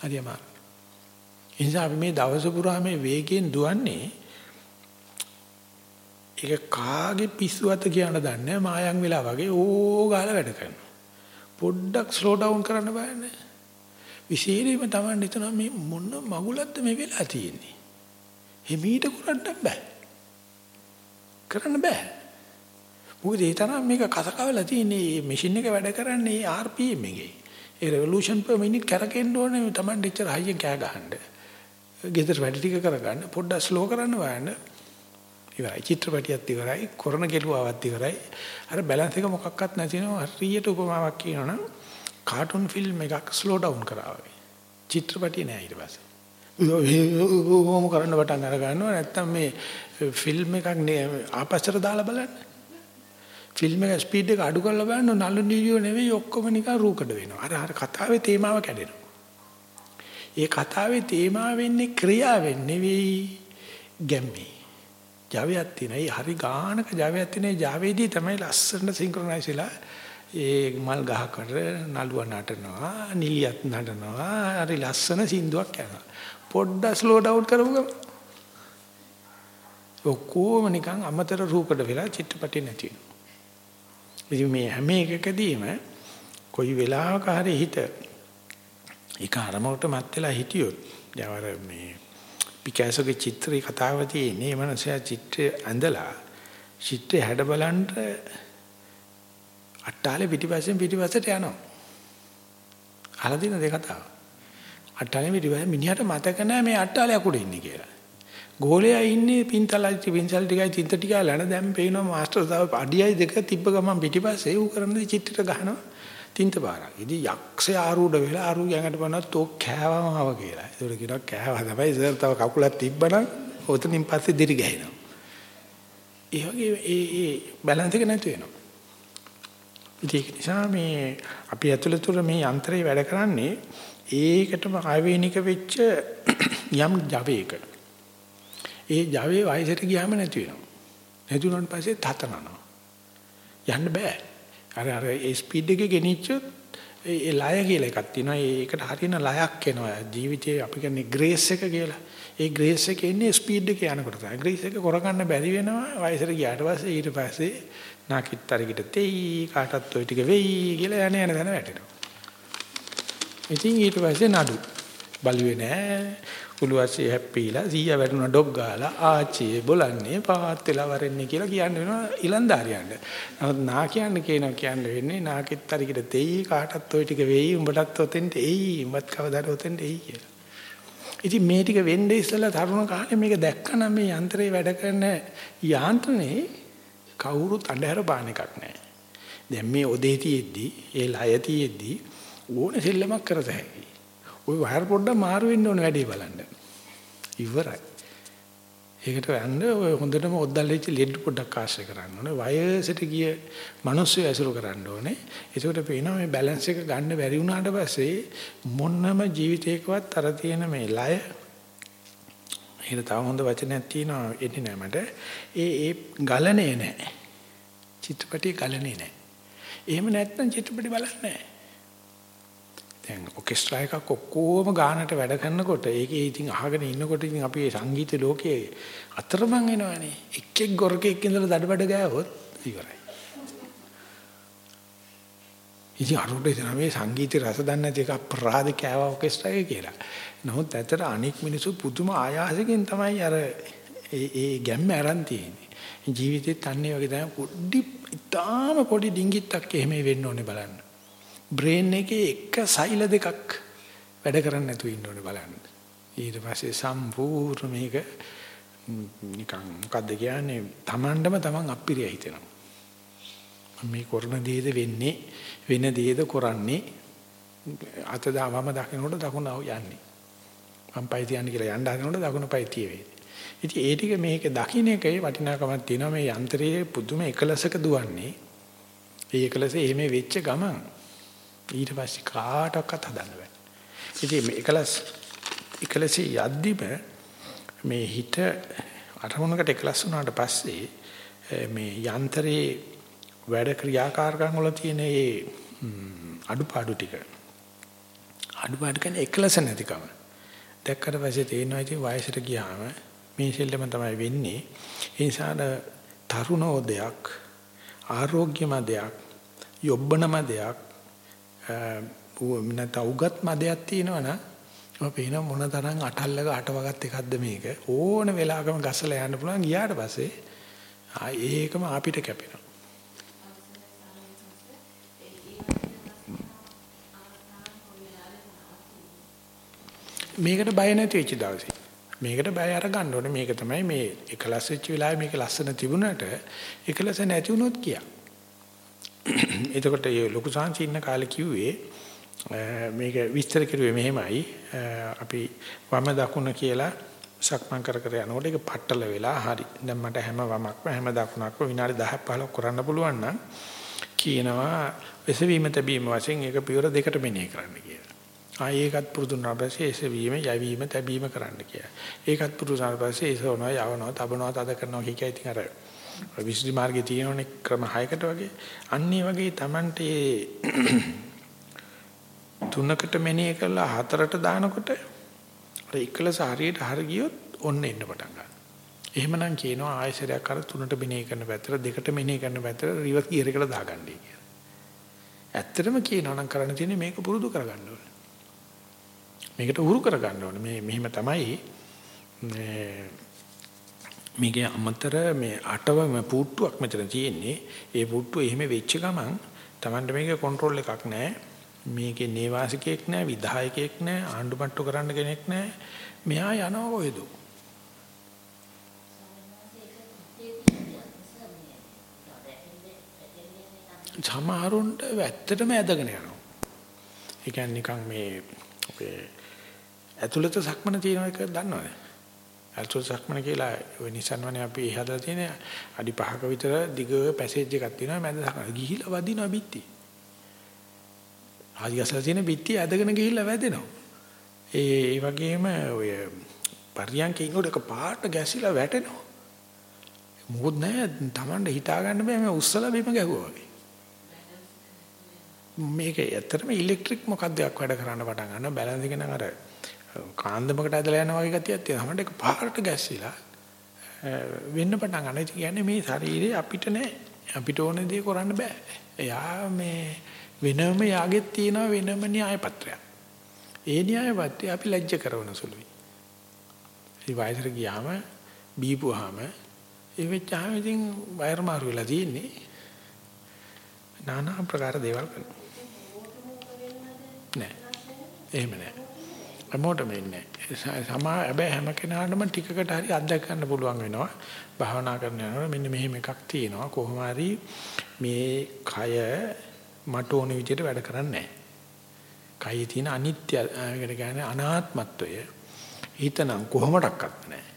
හරි අමාරු. එනිසා අපි මේ දවස පුරා මේ වේගයෙන් දුවන්නේ ඒක කාගේ පිස්සුවත කියන දන්නේ මායම් වෙලා වගේ ඕ ගාලා වැඩ කරනවා. පොඩ්ඩක් ස්ලෝ ඩවුන් කරන්න බෑනේ. විශේෂයෙන්ම Taman හිතනවා මේ මොන මගුලක්ද මේ වෙලා තියෙන්නේ. හිමීට කරන්න බෑ. කරන්න බෑ. මොකද ඒ තරම් මේක කසකවලා තියෙන්නේ මැෂින් එක වැඩ කරන්නේ RPM එකේ. ඒ revolution per minute කරකෙන්න ඕනේ Taman දෙච්චර හයියෙන් කෑ ගහන්න. ගෙදර වැඩ ටික කරගන්න පොඩ්ඩක් ස්ලෝ කරන්න වයන්න. ඉවරයි චිත්‍රපටියත් ඉවරයි කරන කෙලුවාවත් ඉවරයි. අර බැලන්ස් එක මොකක්වත් නැතිනවා හරියට උපමාවක් කියනවනම් කාටුන් ෆිල්ම් එකක් ස්ලෝ ඩවුන් කරා වගේ. චිත්‍රපටිය නෑ ඊට පස්සේ. ඕම කරන්න පටන් අර ගන්නවා නැත්තම් මේ ෆිල්ම් එකක් ආපස්සට දාලා බලන්න. ෆිල්ම් එක ස්පීඩ් එක අඩු කරලා බලන්න නළු නිලියෝ නෙවෙයි ඔක්කොම නිකන් රූකඩ වෙනවා. අර අර කතාවේ තේමාව කැඩෙනවා. ඒ කතාවේ තේමාව වෙන්නේ ක්‍රියාවෙන් නෙවෙයි ගැම්මේ. ජවයක් තියෙනයි හරි ගානක ජවයක් තියෙනයි ජාවේදී තමයි ලස්සනට සින්ක්‍රොනයිස් වෙලා ඒ මල් ගහකට නළුව නටනවා නිලියත් නටනවා හරි ලස්සන සින්දුවක් යනවා පොඩ්ඩක් ස්ලෝ ඩවුන් කරමු ගම. ඔක්කොම නිකන් අමතර රූකඩ වෙලා චිත්‍රපටි නැති වෙනවා. ඉතින් මේ හැම එකකදීම කොයි වෙලාවක හරි හිත ඒක අරමුණට මත් වෙලා හිටියොත් යවර මේ පිකාසෝගේ චිත්‍රය කතාව තියෙන්නේ මනසයා චිත්‍රය ඇඳලා චිත්‍රය හැඩ බලන්න අට්ටාලේ පිටිපස්සෙන් පිටිපස්සට යනවා. අහලා දින දෙක කතාව. අට්ටාලේ පිටිපස්සෙන් මිනිහට මතක නැහැ මේ අට්ටාලේ අකුඩ ඉන්නේ කියලා. ගෝලයා ඉන්නේ පින්තලයි පින්සල් ටිකයි තින්ත ටිකයි ලන දැන් පේනවා මාස්ටර් තව අඩියයි දෙක තිබ්බ ගමන් පිටිපස්සේ ඌ කරන්නේ චිත්‍රයට ගහනවා තින්ත පාරක්. ඉතින් යක්ෂය ආරූඪ වෙලා ආරු ගෑඟට පනවත් තෝ කෑවම ආව කියලා. ඒකට කියනවා කෑවා තමයි සර් තව කකුලක් තිබ්බනම් ඔතනින් පස්සේ දිරි ගහිනවා. ඒ වගේ ඒ ඒ බැලන්ස් එක නැති වෙනවා. ඒක නිසා මේ අපි ඇතුළත තුළ මේ යන්ත්‍රය වැඩ කරන්නේ ඒකටම ආවේනික වෙච්ච යම් ජවයක. ඒ ජවයේ වයසට ගියාම නැති වෙනවා. නැති වුණාට පස්සේ තතනනවා. යන්න බෑ. අර අර ඒ ස්පීඩ් එකේ ගෙනිච්චොත් ඒ ලය කියලා එකක් තියෙනවා. ඒකට හරියන ලයක් එනවා. ජීවිතයේ අපි කියන්නේ ග්‍රේස් එක කියලා. ඒ ග්‍රේස් එක එන්නේ ස්පීඩ් එකේ යනකොට තමයි. ග්‍රේස් එක කරගන්න බැරි වෙනවා. වයසට ගියාට පස්සේ ඊට පස්සේ නාකිට්තරකිට තෙයි කාටත් ඔය ටික වෙයි කියලා යන යන දන වැටෙනවා. ඉතින් ඊට පස්සේ නඩු. බලුවේ නෑ. කුළුවස්සේ හැප්පීලා සීයා වැටුණ ඩොග් ගාලා ආච්චියේ බොලන්නේ පාත් වෙලා වරෙන්නේ කියලා කියන්න වෙනවා ඉලන්දාරියන්ට. නමුත් නා කියන්න කියනවා කියන්න වෙන්නේ නාකෙත් අරිකට දෙයි කාටත් ওই ටික වෙයි උඹටත් ඔතෙන්ට එයි උඹත් කවදාද ඔතෙන්ට එයි කියලා. ඉතින් මේ ටික වෙන්නේ ඉස්සලා තරුණ කාලේ මේක දැක්කනම් මේ යන්ත්‍රේ වැඩ කරන යාන්ත්‍රනේ කවුරුත් අඳුර බාන එකක් නැහැ. දැන් මේ ඔදේ තියෙද්දි ඒ ලය තියෙද්දි ඕන සෙල්ලමක් කරත හැකියි. ওই වයර් පොඩ්ඩක් මාරු වෙන්න ඕන වැඩේ බලන්න. ඉවරයි. ඒකට යන්න ඔය හොඳටම ඔද්දල් වෙච්ච ලෙඩ පොඩ්ඩක් ආශ්‍රය කරන්න ඕනේ. වයසට ගිය මිනිස්සු ඇසුරු කරන්න ඕනේ. ඒකට පේනවා මේ බැලන්ස් එක ගන්න බැරි වුණාට පස්සේ මොන්නම ජීවිතයකවත් අර තියෙන මේ ලය එහෙනම් තව හොඳ වචනයක් තියෙනවා එන්නේ නැහැ මට. ඒ ඒ ගලණේ නැහැ. චිත්‍රපටි ගලණේ නැහැ. එහෙම නැත්නම් චිත්‍රපටි බලන්නේ නැහැ. දැන් ඔකෙස්ට්‍රා එකක් ඔක්කොම ගානට වැඩ කරනකොට ඒකේ ඉතින් අහගෙන ඉන්නකොට ඉතින් අපි සංගීත ලෝකයේ අතරමං වෙනවනේ එක් එක් ගොරකෙක් ඉඳලා දඩබඩ ගෑවොත් ඉවරයි. ඉතින් අරුඩ ඉතින් මේ සංගීත රස දන්නේ නැති එක අපරාධ කෑවා ඔකෙස්ට්‍රා එක කියලා. නමුත් ඇත්තට අනික් මිනිස්සු පුදුම ආයාසකින් තමයි අර ඒ ඒ ගැම්ම අරන් තියෙන්නේ. ජීවිතේත් අන්නේ වගේ තමයි පොඩි ඉතාලම පොඩි ඩිංගිත්තක් එහෙම වෙන්න ඕනේ බලන්න. බ්‍රේන් එකේ එක සෛල දෙකක් වැඩ කරන්නේ නැතුව ඉන්න ඕනේ බලන්න. ඊට පස්සේ සම්පූර්ණ මේක නිකන් මොකද්ද කියන්නේ Tamandම Taman අප්පිරිය හිතෙනවා. මේ කරන දේද වෙන්නේ වෙන දේද කරන්නේ අත දාවම දකින්නකොට දකුණ යන්නේ. මම පයි තියන්නේ කියලා යන්න හදනකොට දකුණ පයි තියේ. ඉතින් ඒ ටික මේක දකින්න එකේ වටිනාකමක් තියෙනවා මේ යන්ත්‍රයේ පුදුම එකලසක දුවන්නේ. ඒ එකලස එහෙම වෙච්ච ගමන් ඊට පස්සේ කාටවත් හදන්න බෑ. ඉතින් මේ එකලස් එකලසේ යද්දිම මේ හිත අරමුණකට එකලස් වුණාට පස්සේ මේ යන්ත්‍රයේ වැඩ ක්‍රියාකාරකම් වල තියෙන ඒ අඩුපාඩු ටික අඩුපාඩු කියන්නේ එකලස නැතිකම. දැක්කට පස්සේ තේරෙනවා ඉතින් වයසට ගියාම මේ සෙල්ලම තමයි වෙන්නේ. ඒ නිසා තරුණෝදයක් ආරෝග්‍යම දෙයක් යොබ්බනම දෙයක් නැත්නම් උගත් මදයක් තියෙනවනම් ඔය පේන මොන තරම් අටල්ලක අටවගත් එකක්ද මේක. ඕන වෙලාවකම ගස්සලා යන්න පුළුවන්. ගියාට පස්සේ ආ ඒකම අපිට කැපෙනවා. මේකට බය නැති වෙච්ච දවසේ. මේකට බය අර ගන්න ඕනේ. මේක තමයි මේ එකලස් වෙච්ච වෙලාවේ මේක ලස්සන තිබුණාට එකලස නැති වුණොත් කියා. එතකොට මේ ලොකු සාංශි ඉන්න කාලේ කිව්වේ මේක විස්තර කරුවේ මෙහෙමයි අපි වම දකුණ කියලා සක්මන් කර කර යනකොට ඒක පట్టල වෙලා හරි දැන් මට හැම වමක්ම හැම දකුණක්ම විනාඩි 10ක් 15ක් කරන්න පුළුවන් නම් කියනවා එසවීම තැබීම වශයෙන් ඒක පියවර දෙකට මෙනෙහි කරන්න කියලා. ආ ඒකත් පුරුදු වුණා පස්සේ එසවීම යැවීම තැබීම කරන්න කියලා. ඒකත් පුරුදු වුණා පස්සේ එසවනවා යවනවා තබනවා තද කරනවා කිය ඉතින් අර විසුද්ධි මාර්ගයේ තියෙනනේ ක්‍රම 6කට වගේ. අන්න ඒ වගේ Tamante තුනකට මෙනෙහි කරලා හතරට දානකොට අර එකලස හරියට හරි ගියොත් ඔන්න එන්න පටන් ගන්නවා. එහෙමනම් කියනවා ආයසරයක් අර තුනට මෙනෙහි කරන පැත්තට දෙකට මෙනෙහි කරන පැත්තට රිවර්ස් ගියර් එකට දාගන්නයි කියලා. ඇත්තටම කියනවා නම් කරන්න තියෙන්නේ මේක පුරුදු කරගන්න ඕනේ. මේකට උරු කරගන්න ඕනේ. මේ මෙහෙම තමයි මේ මේකේ අමතර මේ අටවම පුට්ටුවක් මෙතන තියෙන්නේ. ඒ පුට්ටුව එහෙම වෙච්ච ගමන් Tamanට මේකේ කන්ට්‍රෝල් එකක් නැහැ. මේකේ නේවාසිකයෙක් නැහැ, විධායකයෙක් නැහැ, ආණ්ඩුමට්ටු කරන්න කෙනෙක් නැහැ. මෙහා යනවා කොහෙද? සමහරුන්ට ඇත්තටම ඇදගෙන යනවා. ඒ කියන්නේ නිකන් මේ අපේ ඇතුළත සක්මන තියෙන එක දන්නවද? ඇතුළත සක්මන කියලා ඔය Nissan වනේ අපි හදලා තියෙන අඩි 5ක විතර දිග පැසේජ් එකක් තියෙනවා මැද සක්මන. ගිහිලා වදිනවා බිත්ති. ආදිගසලා තියෙන බිත්ති ඇදගෙන ගිහිල්ලා වැදෙනවා. ඒ වගේම ඔය පරියන්කේ ඉන්නකොට එක පාට ගැසිලා වැටෙනවා. මොකොත් නැහැ Tamanda හිතා ගන්න බෑ මේ උස්සලා බිම ගැහුවා වගේ. මේක ඇත්තටම ඉලෙක්ට්‍රික් මොකක්ද වැඩ කරන්න පටන් ගන්නවා බැලන්ස් එක නම් අර කාන්දමකට ඇදලා යනවා වගේ ගතියක් තියෙනවා. හැමදේක පාරට ගැස්සිලා වෙන්න පටන් ගන්නවා. ඒ කියන්නේ මේ ශරීරේ අපිට නෑ. අපිට ඕන දේ කරන්න බෑ. එයා මේ වෙනම යාගෙත් තියෙන වෙනම න්‍යාය පත්‍රයක්. ඒ න්‍යාය පත්‍රය අපි ලැජ්ජ කරන සුළුයි. ඒ වයසට ගියාම බීපුවාම ඒ වෙච්චාම ඉතින් වයර් මාරු වෙලා තියෙන්නේ. নানা ප්‍රකාර දේවල් කරනවා. නෑ. එහෙම නෑ. හැමෝටම ඉන්නේ. සමා හැබැයි හැම කෙනාටම ටිකකට හරි අත්දැක ගන්න පුළුවන් වෙනවා. භාවනා කරන යනකොට මෙන්න මෙහෙම එකක් තියෙනවා. කොහොම හරි මේ කය මට ඕන විදිහට වැඩ කරන්නේ නැහැ. කයේ තියෙන අනිත්‍ය ඒකට කියන්නේ අනාත්මත්වය හිතනම් කොහොමඩක්වත් නැහැ.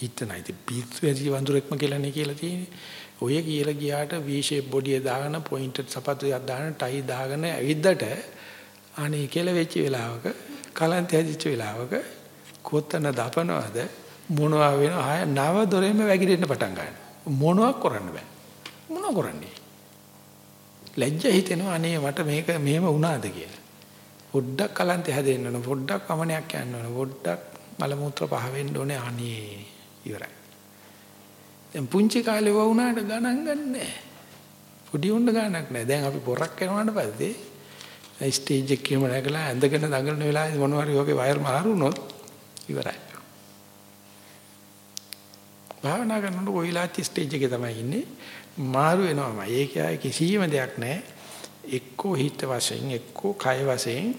හිතනයි ඉතින් පිස්සු ඇති වඳුරෙක්ම කියලානේ කියලා තියෙන්නේ. ඔය කියලා ගියාට V shape body දාගෙන pointed සපත්තු දාගෙන ටයි දාගෙන ඇවිද්දට අනේ කියලා වෙච්ච වෙලාවක කලන්ත හැදිච්ච වෙලාවක කොතන දපනවද මොනවා වෙනව ආය නව දොරෙම වැగిරෙන්න පටන් ගන්නවා. මොනවක් කරන්න බෑ. මොනව කරන්නේ? ලැජ්ජ හිතෙනවා අනේ මට මේක මෙහෙම වුණාද කියලා. පොඩ්ඩක් කලන්ත හැදෙන්න ඕන පොඩ්ඩක් වමනයක් යන්න ඕන පොඩ්ඩක් මල මුත්‍ර පහ වෙන්න ඕනේ අනේ ඉවරයි. දැන් පුංචි කාලේ වුණාට ගණන් ගන්නෑ. පොඩි උණ්ඩ ගණනක් නෑ. දැන් අපි පොරක් කරනවාට පස්සේ ස්ටේජ් එකේම නැගලා ඇඳගෙන දඟලන වෙලාවේ මොනවා හරි වගේ වයර් මාරුනොත් ඉවරයි. භාවනා කරනකොට ඔයලාච්ච ස්ටේජ් එකේ තමයි ඉන්නේ. මාරු වෙනවම. ඒකයි කිසිම දෙයක් නැහැ. එක්කෝ හිත වශයෙන් එක්කෝ කය වශයෙන්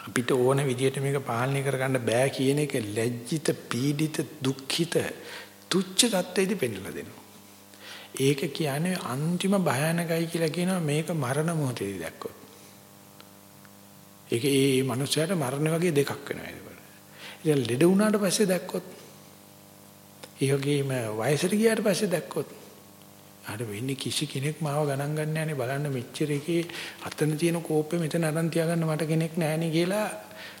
අපිට ඕන විදිහට මේක පාලනය කරගන්න බෑ කියන එක ලැජ්ජිත පීඩිත දුක්ඛිත තුච්ච தත්ත්වෙදි පෙන්නලා දෙනවා. ඒක කියන්නේ අන්තිම භයානකයි කියලා කියනවා මේක මරණ මොහොතේදී දැක්කොත්. ඒක ඒ මනුස්සයාට මරණ වගේ දෙකක් වෙනවා ඒකවල. ඉතින් ලෙඩ වුණාට පස්සේ දැක්කොත් ඒ වගේම වයසට ගියාට පස්සේ දැක්කොත් ආඩ වෙන්නේ කිසි කෙනෙක් මාව ගණන් ගන්න නැහැනේ බලන්න මෙච්චර එකේ අතන තියෙන කෝප්පේ මෙතන අරන් තියාගන්න මට කෙනෙක් නැහැනේ කියලා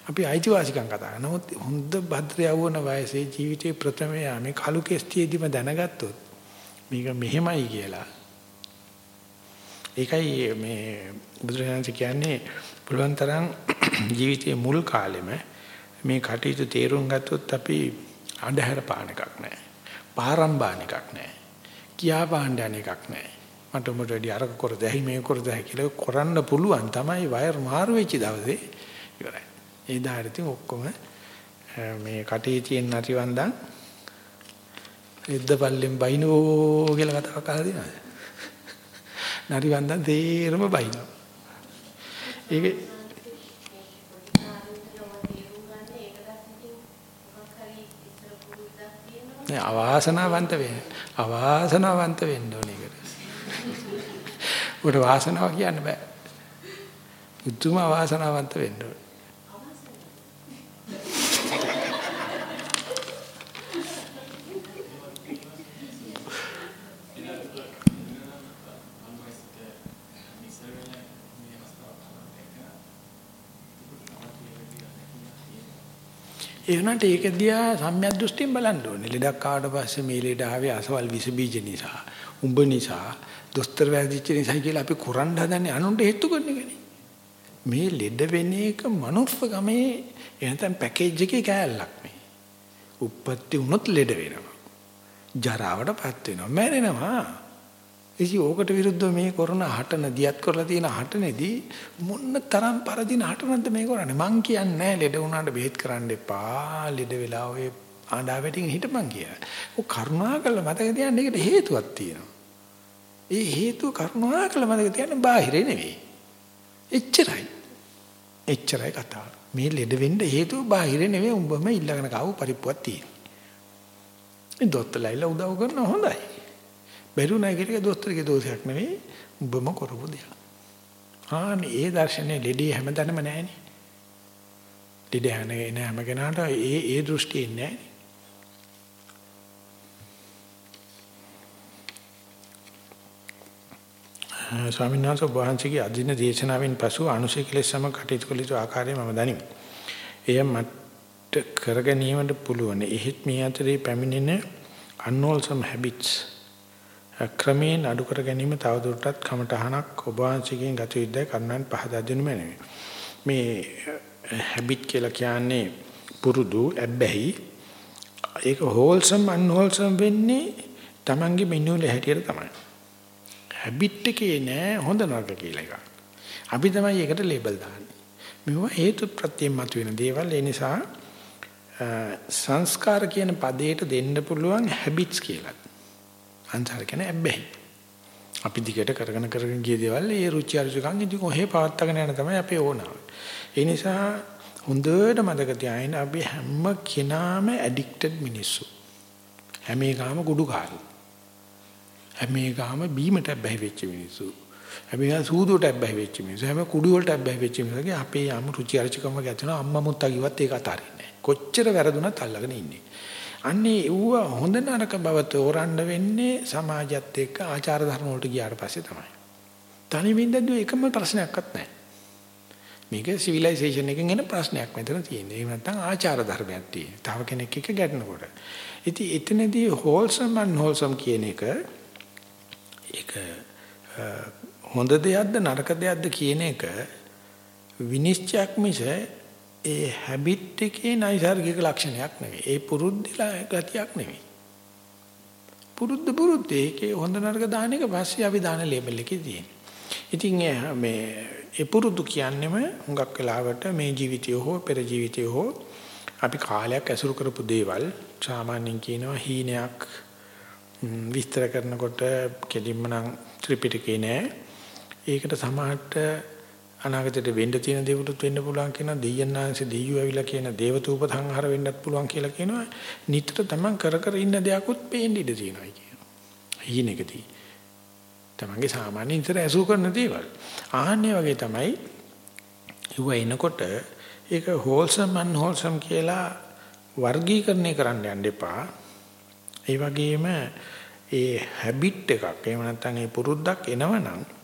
අපි අයිතිවාසිකම් කතා කරනවා. නමුත් හොඳ භද්‍ර යවවන වයසේ ජීවිතේ ප්‍රථම යාමේ කලු කෙස්ටියේදීම දැනගත්තොත් මේක මෙහෙමයි කියලා. ඒකයි මේ බුදුරජාණන් කියන්නේ පුළුවන් තරම් ජීවිතයේ මුල් කාලෙම මේ කටයුතු තේරුම් ගත්තොත් අපි අඳුර පාන එකක් නැහැ. පාරම්බාන එකක් නැහැ. කියා පාණ්ඩ යන එකක් නැහැ. මට උඹට වැඩි අරක කර දෙයි මේ කර දෙයි කියලා කරන්න පුළුවන් තමයි වයර් මාරු වෙච්ච දවසේ ඉවරයි. ඒ දාරිතින් ඔක්කොම මේ කටේ තියෙන නැතිවන්දන් එද්දපල්ලෙන් බයිනෝ කියලා කතාවක් අහලා තියෙනවද? නැතිවන්දන් තේරම බයිනෝ. ඒකේ නෑ අවාසනාවන්ත වෙන්න. අවාසනාවන්ත වෙන්න ඕනේ ඒකට. උඩ වාසනාව කියන්න බෑ. උතුම අවාසනාවන්ත වෙන්න ඕනේ. ඒ වුණාට ඒක දිහා සම්‍යක් දෘෂ්ටියෙන් බලන්න ඕනේ. ලෙඩක් ආවට පස්සේ මේ ලෙඩ ආවේ අසවල් විස බීජ නිසා, උඹ නිසා, දොස්තර වැදිච්ච නිසා කියලා අපි කරන්න හදන්නේ අනුන්ට හේතු කරන එකනේ. මේ ලෙඩ වෙන එක මනුස්ස ගමේ එනතම් පැකේජ් එකේ කෑල්ලක් මේ. උප්පත්ති වුණොත් ලෙඩ වෙනවා. ජරාවටපත් වෙනවා. මැරෙනවා. ඉතින් ඕකට විරුද්ධව මේ කරන හටන දියත් කරලා තියෙන හටනේදී මොන්න තරම් පරදින හටනක්ද මේ කරන්නේ මං කියන්නේ ලෙඩ වුණාට බෙහෙත් කරන්න එපා ලෙඩ වෙලා ඔය ආඩා වැටින් හිටපන් කියලා. ඔය කරුණාකරලා මතක තියාගන්න ඒකට හේතුවක් තියෙනවා. ඒ හේතුව කරුණාකරලා මතක තියාගන්න බාහිරේ නෙවෙයි. එච්චරයි. එච්චරයි කතාව. මේ ලෙඩ වෙන්න හේතුව බාහිරේ නෙවෙයි උඹම ඊළඟන කාව පරිප්පුවක් තියෙනවා. මේ දොස්තරලා උදව් කරන හොඳයි. බැරුණා කියන එක දොස්තරගේ දෝෂයක් නෙවෙයි උඹම කරපු දෙයක්. ආනේ ඒ දර්ශනේ ලෙඩේ හැමදැනම නැහැනේ. ලෙඩ හැනේ නෑ හැම කෙනාට ඒ ඒ දෘෂ්ටිය නෑනේ. ස්වාමීන් වහන්සේ වහන්සේගේ අදින දේශනාවෙන් පසු අනුශේ කෙලෙස් සම කටයුතු කළ යුතු ආකාරය මම දනිමි. එය මට කර ගැනීමට පුළුවන්. එහෙත් මේ අතරේ පැමිණෙන unwholesome habits ක්‍රමයෙන් අඩු කර ගැනීම තවදුරටත් කමටහනක් ඔබ වහන්සේගෙන් ගත යුත්තේ කරුණාන් පහදා දෙනු මැනවි. මේ habit කියලා කියන්නේ පුරුදු ඇබ්බැහි ඒක wholesome unwholesome වෙන්නේ Tamange මෙනුවල හැටියට තමයි. habit එකේ නෑ හොඳ නරක කියලා එකක්. අපි තමයි ඒකට ලේබල් දාන්නේ. මේවා හේතු ප්‍රත්‍යයෙන් මතුවෙන දේවල් ඒ නිසා සංස්කාර කියන පදයට දෙන්න පුළුවන් habits කියලා. අන්තර කියන්නේ ඇබ්බැහි. අපි දිගට කරගෙන කරගෙන ගිය දේවල් ඒ රුචි අරුචිකම් ඉදි කොහේ පවත්තගෙන යන තමයි අපේ ඕනාව. ඒ නිසා හොඳට මතක තියාගන්න අපි හැම කෙනාම ඇඩික්ටඩ් මිනිස්සු. හැම එකම කුඩු කාරෝ. හැම එකම බීමට බැහැ වෙච්ච මිනිස්සු. හැම එකම සූදුවට බැහැ වෙච්ච මිනිස්සු. හැම කුඩු වලට බැහැ වෙච්ච මිනිස්සුගේ අපේ යම් රුචි අරුචිකම ගැතන අම්මා මුත්තා කිව්වත් ඒක අතාරින්නේ නැහැ. කොච්චර වැරදුනත් අල්ලගෙන ඉන්නේ. අන්නේ ඌව හොඳ නරක බව තෝරන්න වෙන්නේ සමාජයත් එක්ක ආචාර ධර්ම වලට ගියාට පස්සේ තමයි. තනිමින් දැද්දුව එකම ප්‍රශ්නයක්වත් නැහැ. මේක සිවිලයිසේෂන් එකෙන් එන ප්‍රශ්නයක් මෙතන තියෙන්නේ. එහෙම නැත්නම් ආචාර ධර්මයක් තියෙන්නේ. තව කෙනෙක් එක්ක ගැටෙනකොට. ඉතින් එතනදී wholesome and wholesome කියන එක ඒක හොඳ දෙයක්ද නරක දෙයක්ද කියන එක විනිශ්චයක් මිස ඒ හැබිට් එකේ නයිසර්ගික ලක්ෂණයක් නෙවෙයි. ඒ පුරුද්දලා ගතියක් නෙවෙයි. පුරුද්ද පුරුද්ද ඒකේ හොඳ නරක දාන එක පස්සේ අපි දාන ලේබල් එකේ තියෙන. ඉතින් මේ ඒ පුරුදු කියන්නේම හුඟක් වෙලාවට මේ ජීවිතය හෝ පෙර ජීවිතය හෝ අපි කාලයක් ඇසුරු කරපු දේවල් සාමාන්‍යයෙන් කියනවා හීනයක් විස්තර කරනකොට කෙලින්ම නම් ත්‍රිපිටකේ නෑ. ඒකට සමහරට අනාගතයට වෙන්න තියෙන දේවලුත් වෙන්න පුළුවන් කියන දෙයයන්ාංශ දෙයියෝ ඇවිල්ලා කියන දේවතූප සංහාර වෙන්නත් පුළුවන් කියලා කියනවා. නිතර තමන් කර කර ඉන්න දෙයක්වත් පේන්න ඉඩ තියෙනවා කියනවා. හීනෙකදී. තමන්ගේ සාමාන්‍ය ඉතර ඇසු කරන දේවල්. ආහන්නේ වගේ තමයි ඉව එනකොට ඒක wholesome unwholesome කියලා වර්ගීකරණය කරන්න යන්න එපා. ඒ වගේම ඒ හැබිට් එකක් එහෙම නැත්නම් ඒ පුරුද්දක් එනවනම්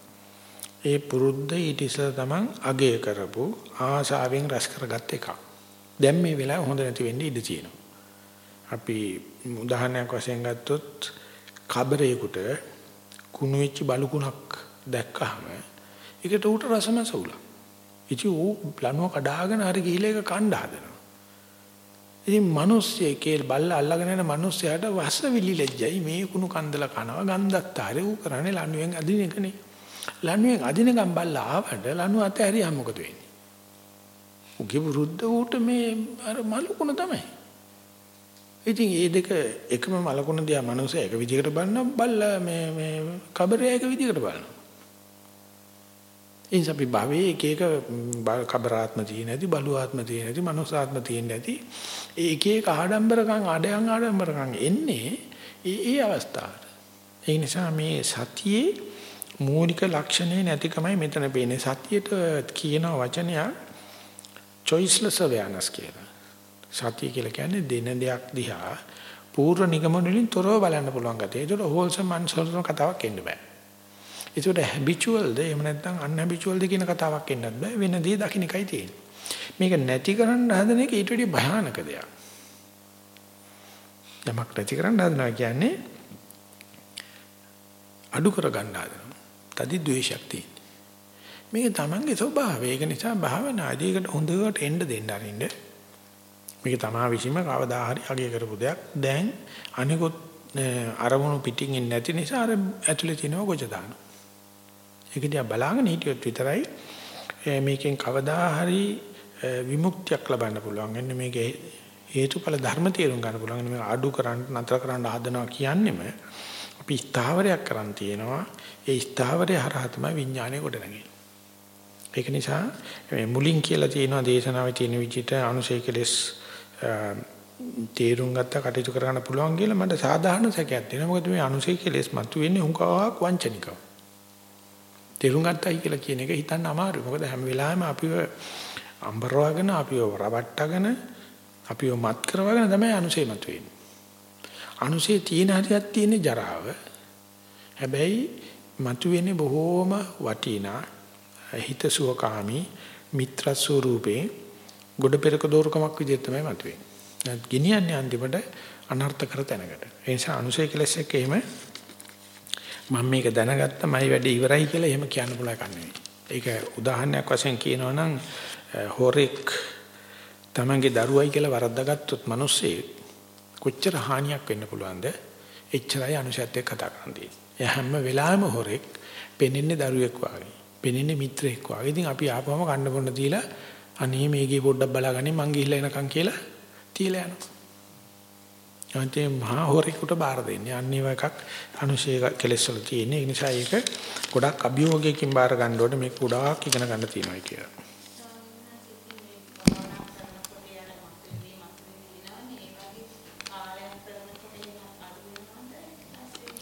ඒ පුරුද්ද ඊට ඉස්සෙල්ලා තමන් අගය කරපු ආශාවෙන් රැස් කරගත් එකක්. දැන් මේ වෙලාව හොඳ නැති වෙන්න ඉඩ තියෙනවා. අපි උදාහරණයක් වශයෙන් ගත්තොත් කබරේකට කුණු වෙච්ච බලුකුණක් දැක්කහම ඒකට උට රසමසවුල. ඉති ඌ ප්ලනුව කඩාගෙන හරි ගිහිල්ලා ඒක කණ්ඩ හදනවා. ඉතින් මිනිස්සෙ කේල් බල්ලා අල්ලගෙන යන මිනිස්සයාට වස්ස විලි ලැජ්ජයි මේ කුණු කන්දල කනවා ගන්ධත්තාරේ ඌ කරන්නේ ලණුවෙන් අදින එකනේ. ලණුවෙන් අදිනකම් බල්ලා ආවට ලණුව අතහැරියා මොකද වෙන්නේ? උගේ වෘද්ධ ඌට මේ අර මලකුණ තමයි. ඉතින් මේ දෙක එකම මලකුණ දිහා මනුස්සය එක විදිහකට බලනවා බල්ලා මේ මේ කබරය එක විදිහකට බලනවා. ඉතින් අපි භවයේ එක එක කබරාත්ම තියෙන ඇති බලුආත්ම තියෙන ඇති මනුස්සාත්ම තියෙන ඇති ඒ එක එක ආඩම්බරකම් අඩයන් ආඩම්බරකම් එන්නේ ඒ ඒ අවස්ථාවට. ඒ නිසා මේ සතියේ මූලික ලක්ෂණේ නැතිකමයි මෙතන පේන්නේ. සතියට කියන වචනයක් choiceless awareness කියලා. සතිය කියලා කියන්නේ දෙන දෙයක් දිහා පූර්ව නිගමන වලින් තොරව බලන්න පුළුවන් ගැතේ. ඒකට wholesome unwholesome කතාවක් එන්න බෑ. ඒකට habitual ද එහෙම නැත්නම් unhabitual ද කියන කතාවක් එන්නත් බෑ. වෙන දේ දකින්න එකයි තියෙන්නේ. මේක නැති කරන්න හදන එක ඊට වඩා භයානක දෙයක්. යමක් නැති කරන්න හදනවා කියන්නේ අඩු කර ගන්න හදනවා. තදි ද්වේෂයක් තියෙන්නේ. මේක තමන්ගේ ස්වභාවය. ඒක නිසා භාවනාදී ඒකට හොඳට එන්න දෙන්න අරින්න. මේක තමා විසීම කවදා හරි අගය කරපු දෙයක්. දැන් අනිකුත් අරමුණු පිටින් එන්නේ නැති නිසා අර ඇතුලේ තියෙනව ගොජ දානවා. ඒක දිහා බලාගෙන හිටියොත් විතරයි මේකෙන් කවදා හරි විමුක්තියක් ලබන්න පුළුවන්. එන්නේ මේකේ හේතුඵල ධර්ම තේරුම් ගන්න පුළුවන්. මේක අඩු කරන්න නතර කරන්න හදනවා කියන්නේම අපි ස්ථාවරයක් කරන් තියෙනවා. ඒ ස්ථාවරය හරහා තමයි විඥානය කොට නැගෙන්නේ. ඒක නිසා මුලින් කියලා තියෙනවා දේශනාවේ තියෙන විදිහට අනුසය කෙලස් තේරුම් ගත්ත කටයුතු කරන්න පුළුවන් කියලා මට සාධාරණ සැකයක් තියෙනවා. මොකද මේ අනුසය කෙලස් මතුවෙන්නේ හුඟක් වංචනිකව. තේරුම් ගත්තයි කියලා කියන එක හිතන්න අමාරුයි. මොකද හැම වෙලාවෙම අපිව අම්බරවගෙන අපිව රවට්ටගෙන අපිව මත් කරවගෙන තමයි අනුසය මතුවෙන්නේ. අනුසය තියෙන හරියක් තියෙන ජරාව. හැබැයි මතුවෙන්නේ බොහෝම වටිනා හිතසුවකාමී මිත්‍ර ස්වරූපේ ගොඩ පෙරක දෝරකමක් විදිහට තමයි මතුවෙන්නේ. නැත් ගෙනියන්නේ අන්තිමට අනර්ථ කර තැනකට. ඒ නිසා අනුසය කෙලස් එක්ක එහෙම මම මේක දැනගත්තමයි වැඩේ ඉවරයි කියලා එහෙම කියන්න පුළුවන් එකක් නෙවෙයි. ඒක උදාහරණයක් වශයෙන් කියනවා නම් හොරෙක් තමන්ගේ දරුවයි කියලා වරද්දාගත්තොත් මිනිස්සේ කොච්චර හානියක් වෙන්න පුළුවන්ද? එච්චරයි අනුශයත් එක්ක කතා කරන්නේ. එයා හැම වෙලාවෙම හොරෙක් පෙනෙන්නේ දරුවෙක් වගේ. පෙනෙන්නේ මිත්‍රෙක් වගේ. ඉතින් අපි ආපුවම කන්න බොන්න දීලා අනේ මේකේ පොඩ්ඩක් බලාගන්නේ මං ගිහිල්ලා එනකන් කියලා තියලා යනවා. අන්තිම මහා හොරෙකුට බාර දෙන්නේ. අන්න ඒව එකක් අනුශේක කෙලෙස් වල තියෙන. ඒ නිසා ඒක ගොඩක් අභියෝගයකින් බාර ගන්න ඕනේ මේක ගොඩාක් ඉගෙන ගන්න තියෙනවා කියලා.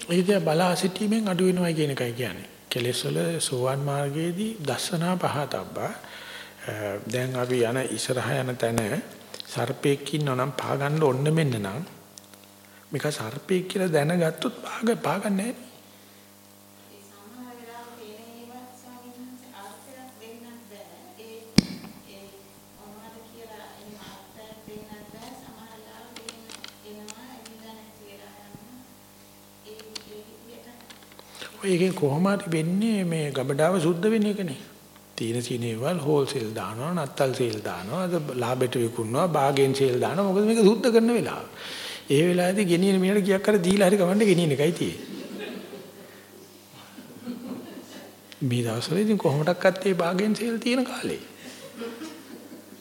ඒක බලා සිටීමෙන් අඩු වෙනවා කියන එකයි කියන්නේ. කෙලෙස් වල සෝවන් මාර්ගයේදී දස්සනා පහතබ්බා දැන් අපි යන ඉස්සරහ යන තැන සර්පෙක් ඉන්නවනම් පා ගන්න ඕන්න මෙන්න නම් මේක සර්පෙක් කියලා දැනගත්තොත් පාග පාගන්නේ නැහැ. ඒකෙන් කොහොම හරි වෙන්නේ මේ ගබඩාව සුද්ධ වෙන එකනේ. තීන සීනේවල් හෝල්සේල් දානවා, නත්තල් සේල් දානවා, අද ලාභෙට විකුණනවා, බාගෙන් සේල් දානවා. මොකද මේක සුද්ධ කරන වෙලාව. ඒ වෙලාවේදී ගෙනියන මිනිහට ගියක් කර දීලා හරි කවන්න ගෙනියන එකයි තියෙන්නේ. මේ දවස්වල ඉතින් කොහොමඩක්වත් ඒ බාගෙන් සේල් තියෙන කාලේ.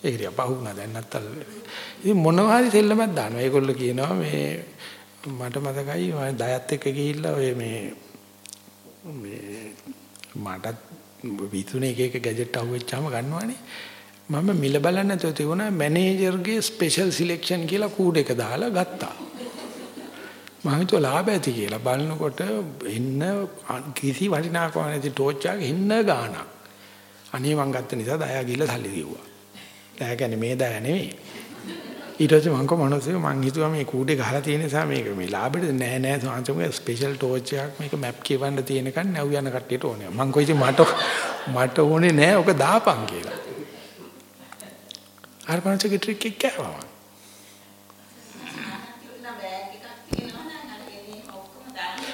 ඒක දිහා පහුණා දැන් නත්තල්. ඉතින් මොනවා හරි සෙල්ලමක් දානවා. ඒගොල්ලෝ කියනවා මේ මට මතකයි මම දයත් එක්ක ගිහිල්ලා ඔය මේ මේ මටත් විතුනේ එක එක ගැජට් අහුවෙච්චාම ගන්නවානේ. මම මිල බලන්න නැතුව තිබුණා මැනේජර්ගේ ස්පෙෂල් සිලෙක්ෂන් කියලා කූඩ් එක දාලා ගත්තා. මම හිතුවා ලාභ ඇති කියලා. බලනකොට එන්න කිසි වටිනාකමක් නැති ටෝච් එකක එන්න ගාණක්. අනේ මං ගත්ත නිසා දයා ගිහලා සල්ලි දීුවා දයා කියන්නේ මේ දයා නෙවෙයි ඊට පස්සේ මං කො මනසේ මං හිතුවා මේ කූඩේ ගහලා තියෙන නිසා මේක මේ ලාභෙට නෑ නෑ සාංශමගේ ස්පෙෂල් ටෝච් එකක් මේක මැප් කියවන්න තියෙනකන් නැව් යන කට්ටියට ඕනේ මං කොයිද මට මට ඕනේ නෑ ඔක දාපන් කියලා අර පන්සගේ ට්‍රික් එක කෑවා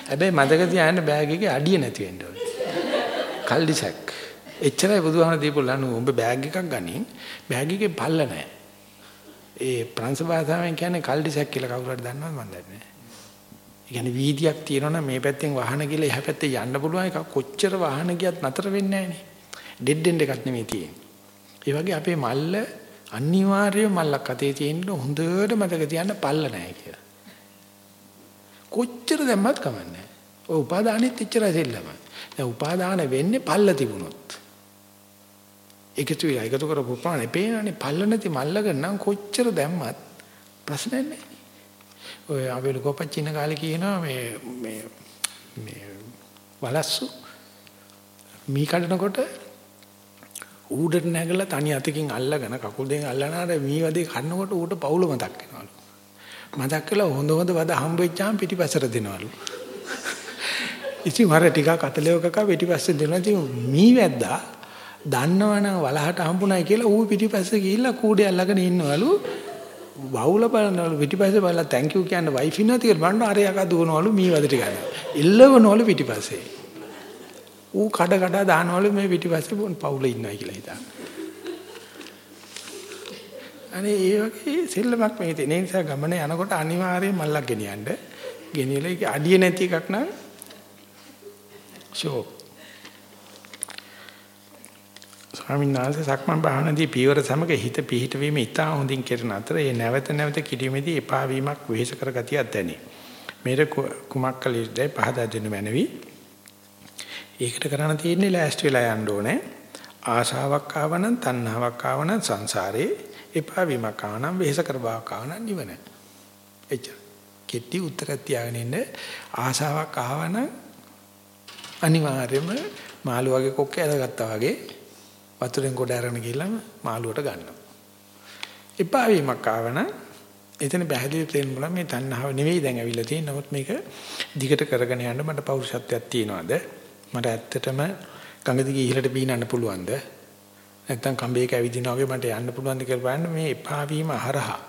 හැබැයි මතක තියාගන්න බෑග් එකේ අඩිය නැති වෙන්න ඕනේ. කල්ඩිසක්. එච්චරයි බුදුහාම දීපු ලනු උඹ බෑග් එකක් ගනින් බෑග් එකේ පල්ල නැහැ. ඒ ප්‍රංශ භාෂාවෙන් කියන්නේ කල්ඩිසැක් කියලා කවුරු හරි දන්නවද මන් දන්නේ නැහැ. ඒ කියන්නේ වීදියක් තියෙනවනම් මේ පැත්තෙන් වාහන ගිහලා එහා පැත්තේ යන්න පුළුවන් එක කොච්චර වාහන ගියත් නතර වෙන්නේ නැහනේ. ඩෙඩ් එන්ඩ් එකක් නෙමෙයි තියෙන්නේ. ඒ වගේ අපේ මල්ල අනිවාර්යයෙන් මල්ලක් අතේ තියෙන්න හොඳට මතක තියාගන්න පල්ල නැහැ කියලා. කොච්චර දැම්මත් කමන්නේ. ඔය උපාදානෙත් එච්චරයි දෙල්ලම. දැන් උපාදාන වෙන්නේ පල්ල තිබුණොත්. එකතු වෙලා එකතු කරපු ප්‍රමාණය පේනවනේ පල්ල නැති මල්ලක නම් කොච්චර දැම්මත් ප්‍රශ්නයක් නැහැ. ඔය අපි ලොකපච්චින කාලේ කියනවා මේ මේ මේ වලස්සු මී කඩනකොට ඌඩට නැගලා තනි අතකින් අල්ලගෙන කකුල් දෙකෙන් අල්ලනාට මී වදේ කනකොට ඌට පවුල මතක් වෙනවලු. මතක් කළා හොඳ හොඳ වද හම්බ වෙච්චාම පිටිපස්සට දෙනවලු. ඉතින් මර ටිකක් අතලෙවකක පිටිපස්සේ දෙනවා. ඉතින් මී වැද්දා දන්නවනම් වලහට හම්බුනායි කියලා ඌ පිටිපස්සේ ගිහිල්ලා කූඩේ අල්ලගෙන ඉන්නවලු වවුල බලනවලු පිටිපස්සේ බලලා thank you කියන්න වයිෆ් ඉන්නවා කියලා බලන්න අර යකා දුවනවලු මී වදට ගන්න. ඉල්ලවනවලු පිටිපස්සේ. ඌ කඩ කඩ දානවලු මේ පිටිපස්සේ පවුල ඉන්නවයි කියලා හිතා. අනේ ඒ වගේ සෙල්ලමක් මේ තියෙන නිසා ගමන යනකොට අනිවාර්යයෙන් මල්ලක් ගෙනියන්න. ගෙනියලා ඒක අඩිය නැති එකක් නම් ෂෝ ස්වාමීන් වහන්සේ සක්මන් භාවනාදී පියවර සමග හිත පිහිට වීම ඉතා හොඳින් කෙරෙන අතර ඒ නැවත නැවත කිරීමේදී එපා වීමක් වෙහෙස කර ගතියක් දැනේ. මේර කුමක් කළ යුතුදයි පහදා දෙනු මැනවි. ඒකට කරන්න තියෙන්නේ ලෑස්ති වෙලා යන්න ඕනේ. ආශාවක් ආවනම් තණ්හාවක් ආවනම් සංසාරේ එපා වීමක් ආවනම් වෙහෙස කර බවක් ආවනම් නිවන. එච්චර. කෙටි උත්තරයක් තියාගෙන ඉන්න ආශාවක් ආවනම් අනිවාර්යයෙන්ම මාළු වගේ කොක්ක ඇදගත්තා වගේ වතුරෙන් ගොඩ අරගෙන ගිහලා මාළුවට ගන්නවා. එපා වීමක් ආවනම් එතන බහැදිලි තේන්න බුණා මේ තණ්හාව නෙවෙයි දැන් ඇවිල්ලා තියෙන්නේ. නමුත් මේක දිගට කරගෙන යන්න මට පෞරුෂත්වයක් තියනවාද? මට ඇත්තටම ගඟ දිගේ ඉහළට පීනන්න පුළුවන්ද? නැත්නම් කඹේක ඇවිදිනා වගේ මට යන්න පුළුවන්ද කියලා බලන්න මේ එපා වීම හරහා.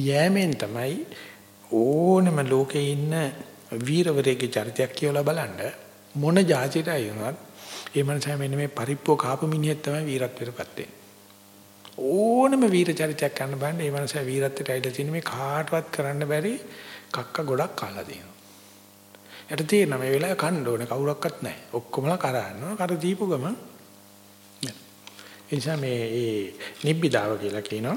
යෑමෙන් තමයි ඕනම ලෝකේ ඉන්න වීරවරයෙක්ගේ චරිතයක් කියලා බලන්න මොන જાතියටයි වුණත් ඒ මනසම මෙන්න මේ පරිප්පුව කාපු මිනිහෙක් තමයි වීරත්වයටපත් වෙන්නේ. ඕනම වීර චරිතයක් කරන්න බෑනේ මේ මනස වීරත්වයට ඇවිල්ලා තියෙන මේ කාටවත් කරන්න බැරි කක්ක ගොඩක් කාලා තියෙනවා. යට තේරෙනවා මේ වෙලාවේ කන්න ඕනේ කවුරක්වත් නැහැ. ඔක්කොමලා කරානවා. කර දීපු ගම එනිසා මේ ඒ නිබ්බිදාව කියලා කියනවා.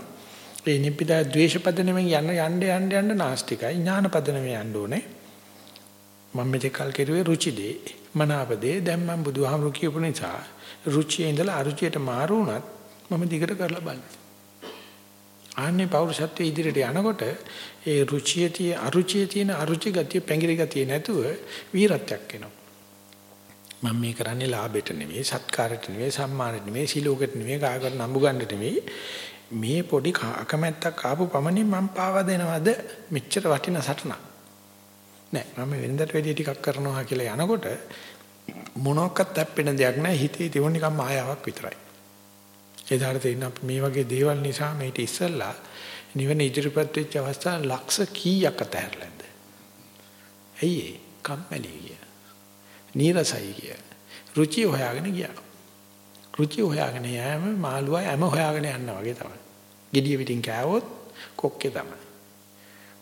ඒ නිබ්බිදා ද්වේෂ පදනමෙන් යන්න යන්න යන්න යන්න නාස්තිකයි ඥාන පදනමෙන් යන්න ඕනේ. මම මෙතෙක් කල් කෙරුවේ රුචිදේ මනාපදේ දැන් මම බුදුහාමුදුරු කියපු නිසා රුචියේ ඉඳලා අරුචියට මාරු වුණත් මම දිගට කරලා බලනවා. ආන්නේ පෞරුෂත්වයේ ඉදිරියට යනකොට ඒ රුචිය tie අරුචිය තියෙන අරුචි ගතිය පැංගිරි ගතිය නැතුව වීරත්වයක් එනවා. මම මේ කරන්නේ ලාභෙට නෙවෙයි, සත්කාරයට නෙවෙයි, සම්මානෙට නෙවෙයි, සිලෝකෙට නෙවෙයි, කායකට නම්බු ගන්නට නෙවෙයි. මේ පොඩි අකමැත්තක් ආපු පමණින් මම පාවා දෙනවද මෙච්චර වටින සටනක්. නෑ මම වෙනදට වැඩි ටිකක් කරනවා කියලා යනකොට මොනක්වත් හැප්පෙන දෙයක් නෑ හිතේ තිබුණ නිකන් මායාවක් විතරයි. එදාට තේින්න මේ වගේ දේවල් නිසා මේට ඉස්සල්ලා නිවන ඉදිරිපත් වෙච්ච අවස්ථා ලක්ෂ කීයක් අතහැරලාද? ඇයි ඒ? කම්මැලි කිය. නීරසයි කිය. රුචි හොයාගෙන ගියා. රුචි හොයාගෙන යෑම මාළුවා හැම හොයාගෙන යනවා වගේ තමයි. gediya pitin කෑවොත් කොක්කේ තමයි.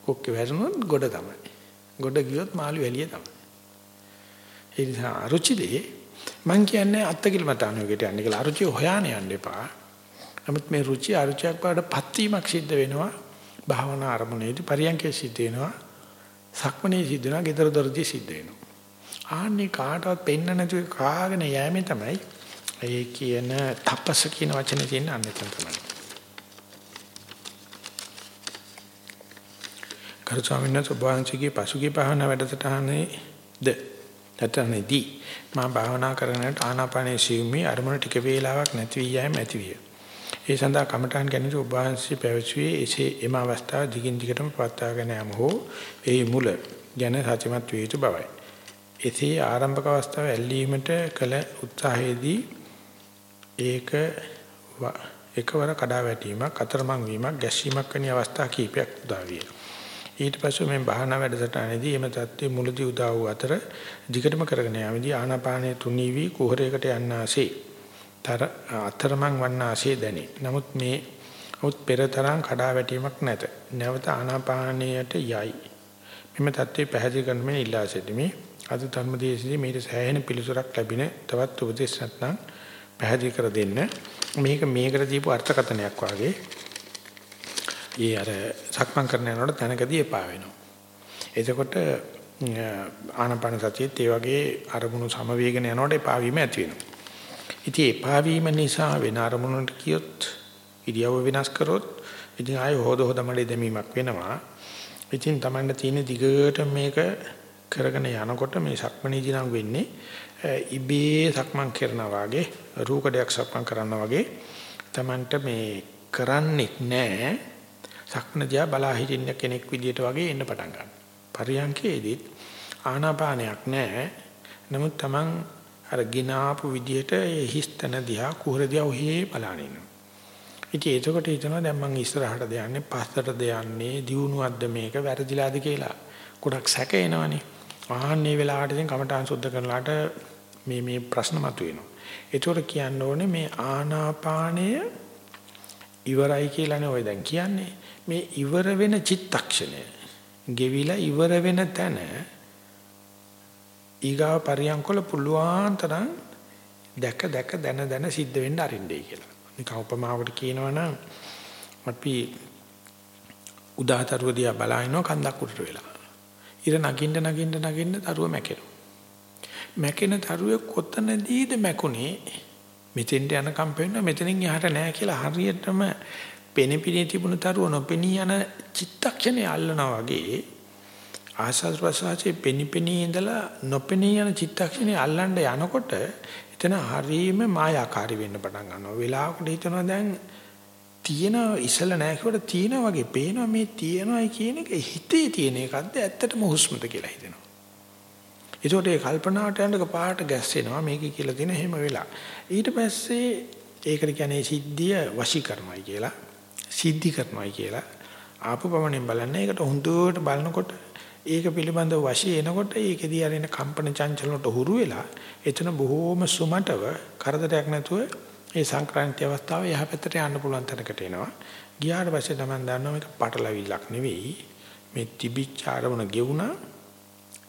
කොක්කේ වැරුණොත් ගොඩ තමයි. ගොඩ ගියොත් මාළු එළිය තමයි. ඒ නිසා අරුචිදී මං කියන්නේ අත්තිකිල මතානුවකට යන්න කියලා අරුචි හොයාන යන්න එපා. නමුත් මේ රුචි අරුචියක් පාඩ පත්වීමක් සිද්ධ වෙනවා. භාවනා ආරමුණේදී පරියන්කේ සිද්ධ වෙනවා. සක්මනේ සිද්ධ වෙනවා. gedara dordi සිද්ධ වෙනවා. ආන්නේ කාටවත් පෙන්න නැතුව කාගෙන යෑමේ තමයි ඒ කියන තපස කියන වචනේ තියෙන අන්නතර තමයි. කරු ස්වාමීන් වහන්සේ වහන්සේගේ පසුගිය පහන වැඩසටහනේ ද නැතනදී මා භාවනා කරනකොට ආනාපානයේ සියුම්මි අරමුණ ටික වේලාවක් නැති වී යෑම ඇති විය. ඒ සඳහා කමඨාන් ගැනීම ඔබ වහන්සේ පැවසුවේ එසේ එම අවස්ථාව දිගින් දිගටම පවත්වාගෙන යාම හෝ ඒ මුල ගැන සත්‍යමත් විය යුතු බවයි. එසේ ආරම්භක අවස්ථාව ඇල්ලීමට කළ උත්සාහයේදී ඒක එකවර කඩා වැටීමක් අතරමං වීමක් ගැස්සීමක් වැනි අවස්ථා කිහිපයක් උදා විය. ඊට පස්සේ මේ භාවනා වැඩසටහනේදී එම தත්ත්වයේ මුලදී උදා වූ අතර දිගටම කරගෙන යාමේදී ආනාපානයේ තුනී වී කුහරයකට යන්නාසේ තර අතරමං වන්නාසේ දැනේ. නමුත් මේ උත් පෙරතරම් කඩා වැටීමක් නැත. නැවත ආනාපානයට යයි. මෙම தත්ත්වයේ පැහැදිලි කරන මේ ඉල්ලා සිටිමි. අද ධර්මදේශයේ මේට සෑහෙන පිළිසරක් ලැබින තවත් උපදේශ නැත්නම් පැහැදිලි කර දෙන්න. මේක මේකට දීපු අර්ථකථනයක් වාගේ ඒ අර සක්මන් කරන යනකොට තැනකදී එපා වෙනවා. එතකොට ආනපන සතියෙත් ඒ වගේ අරමුණු සම වේගන යනකොට එපා වීම ඇති වෙනවා. ඉතින් එපා වීම නිසා වෙන අරමුණකට කියොත් ඉරියව්ව වෙනස් කරොත් ඉතින් ආයෙ හොද හොද මඩේ දැමීමක් වෙනවා. ඉතින් Tamanne තියෙන දිගට මේක කරගෙන යනකොට මේ සක්මණේදී නම් වෙන්නේ ඉබේ සක්මන් කරනවා වගේ රූකඩයක් සක්මන් කරනවා වගේ Tamanට මේ කරන්නෙක් නැහැ සක්න දිහා බලා හිටින්න කෙනෙක් විදියට වගේ එන්න පටන් ගන්නවා. පරියන්කේදීත් ආනාපානයක් නැහැ. නමුත් Taman අර ගිනාපු විදියට ඒ හිස්තන දිහා කුහර දිහා ඔහේ බලන ඉන්නවා. ඉතින් එතකොට හිතනවා දැන් මං ඉස්සරහටද යන්නේ පස්සටද යන්නේ දියුණුවක්ද මේක වැරදිලාද කියලා. ගොඩක් සැක එනවනේ. ආන්නේ වෙලාවට ඉතින් කමඨාන් සුද්ධ කරලාට මේ මේ ප්‍රශ්න මතුවෙනවා. ඒතකොට කියන්න ඕනේ මේ ආනාපානය ඉවරයි කියලානේ ඔය දැන් කියන්නේ. මේ ඉවර වෙන චිත්තක්ෂණය ගෙවිලා ඉවර වෙන තැන ඊගාව පරියන්කොල පුළුවන් තරම් දැක දැක දන දන සිද්ධ වෙන්න අරින්නේ කියලා. නිකන් උපමාවකට කියනවනම් අපි උදාතරුව දිහා බලනවා කන්දක් උඩට වෙලා. ඉර නගින්න නගින්න නගින්න තරුව මැකෙනවා. මැකෙන තරුවේ කොතනදීද මැකුනේ? මෙතෙන්ට යනකම් පෙන්න මෙතනින් එහාට නෑ කියලා හරියටම පෙනෙපිනේ තිබුණු තරුව නොපෙනී යන චිත්තක්ෂණේ අල්ලනවා වගේ ආසස් ප්‍රසාචේ පෙනිපෙනී ඉඳලා නොපෙනී යන චිත්තක්ෂණේ අල්ලන්න යනකොට එතන හරීම මායාකාරී වෙන්න පටන් ගන්නවා. වෙලාවකට හිතනවා දැන් තියෙන ඉසල නැහැ කියලා තියෙනා වගේ පේනවා මේ තියෙනවයි කියන එක හිතේ තියෙන එකක්ද ඇත්තටම හුස්මද කියලා හිතෙනවා. ඒකට ඒ කල්පනාවට යනක පාට ගැස්සෙනවා මේක කියලා තියෙන හැම වෙලාව. ඊට පස්සේ ඒකට කියන්නේ සිද්ධිය වශී කරනවායි කියලා. සිද්ධි කරනවායි කියලා. ආපු පමණින් බලන්න ඒකට හොඳට බලනකොට ඒක පිළිබඳව වශී එනකොට ඒකෙදී අරින කම්පන චංචල වලට හුරු වෙලා එතන බොහෝම සුමටව කරදරයක් නැතුව ඒ සංක්‍රාන්ති අවස්ථාව යහපැත්තට යන්න පුළුවන් තැනකට එනවා. ගියාට පස්සේ තමයි දන්නවා මේක පටලවිල්ලක් නෙවෙයි. මේ තිබිච්ච ආරමුණ ගෙවුණා.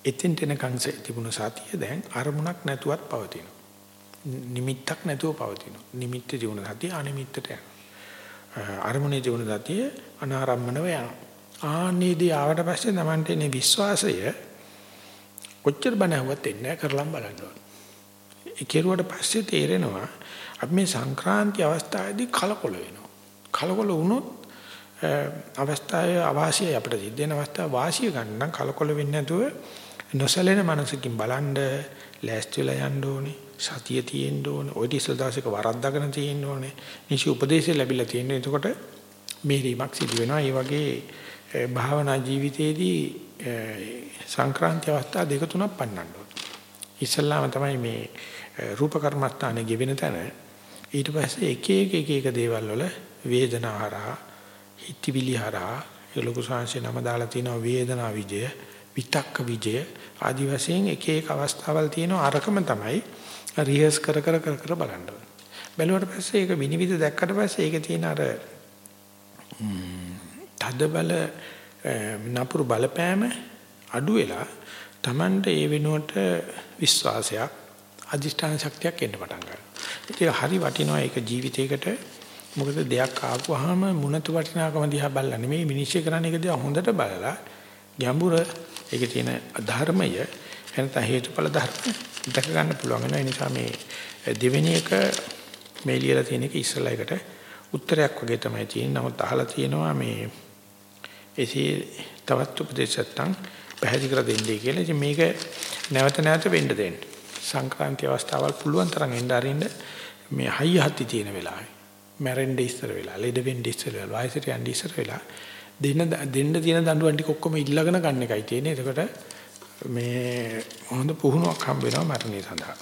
එතෙන්ට එනකන් තිබුණ සතිය දැන් අරමුණක් නැතුවත් පවතිනවා. නිමිත්තක් නැතුව පවතිනවා. නිමිත්ත ජීවන සතිය අනිමිත්තට යනවා. අරමුණේ ජීවන සතිය අනාරම්මනව යනවා. ආනේදී ආවට පස්සේ Tamante එන විශ්වාසය කොච්චර බණහුවත් එන්නේ කරලම් බලන්න ඕනේ. ඒ කෙරුවට පස්සේ තේරෙනවා අපි මේ සංක්‍රාන්ති අවස්ථාවේදී කලකොල වෙනවා. කලකොල වුණොත් අවස්ථාවේ අවාසිය අපිට සිද්ධ වෙන අවස්ථාව වාසිය ගන්න නම් කලකොල වෙන්නේ නැතුව නොසැලෙන මනසකින් බලන්න ලෑස්ති වෙලා යන්න ඕනේ. සතිය තියෙන්න ඕනේ. ওই ඉස්සල් දවසක වරද්දාගෙන තියෙන්න ඕනේ. නිසි උපදේශය ලැබිලා තියෙනවා. එතකොට මේරීමක් සිදු වෙනවා. ඒ වගේ භාවනා ජීවිතයේදී සංක්‍රාන්ති අවස්ථා දෙක තුනක් පන්නන්න ඕනේ. ඉස්සල්ලාම තමයි මේ රූප කර්මස්ථානේ ගෙවෙන තැන ඊට පස්සේ එක එක එක එක දේවල් වල වේදනා හරහා හිතවිලි හරහා ඒ ලොකු සංශේ නම දාලා තිනවා වේදනා විජය විතක්ක විජය ආදි වශයෙන් එක එක අවස්ථාවල් තියෙනවා අරකම තමයි රිහර්ස් කර කර කර කර බලන්න ඕනේ. බැලුවට පස්සේ ඒක විනිවිද දැක්කට පස්සේ ඒකේ තියෙන අර තද බල නපුරු බලපෑම අඩු වෙලා Tamante ඒ වෙනුවට විශ්වාසයක් අදිෂ්ඨාන ශක්තියක් එන්න පටන් ගන්නවා. ඒක හරි වටිනවා ඒක ජීවිතයකට මොකද දෙයක් ආපුවාම මුණත වටිනාකම දිහා බලලා නෙමෙයි විනිශ්චය කරන්න එක දිහා හොඳට බලලා ගැඹුර ඒකේ තියෙන ධර්මය එනත හේතුඵල ධර්ම දැක ගන්න පුළුවන් වෙනවා. ඒ නිසා මේ දෙවෙනි එක මේ ලියලා තියෙන එක ඉස්සලා එකට උත්තරයක් වගේ තමයි තියෙන්නේ. නමුත් අහලා තියෙනවා මේ එසේ තවත් උපදේශයන් පැහැදිලි කර දෙන්නේ කියලා. ඉතින් මේක නැවත නැවත වෙන්න දෙන්න. සංක්‍රාන්ති අවස්ථාවල් පුළුවන් තරම් එන්න අරින්න මේ හයිය හති තියෙන වෙලාවේ. මැරෙන්න ඉස්සර වෙලා, ලෙඩ වෙන්න ඉස්සර වෙලා, වයසට යන්න ඉස්සර වෙලා දෙන්න දෙන්න තියෙන දඬුවම් ටික ඔක්කොම ඉල්ලගෙන ගන්න එකයි තියෙන්නේ. එතකොට මේ හොඳ පුහුණුවක් හම්බ වෙනවා මරණය සඳහා.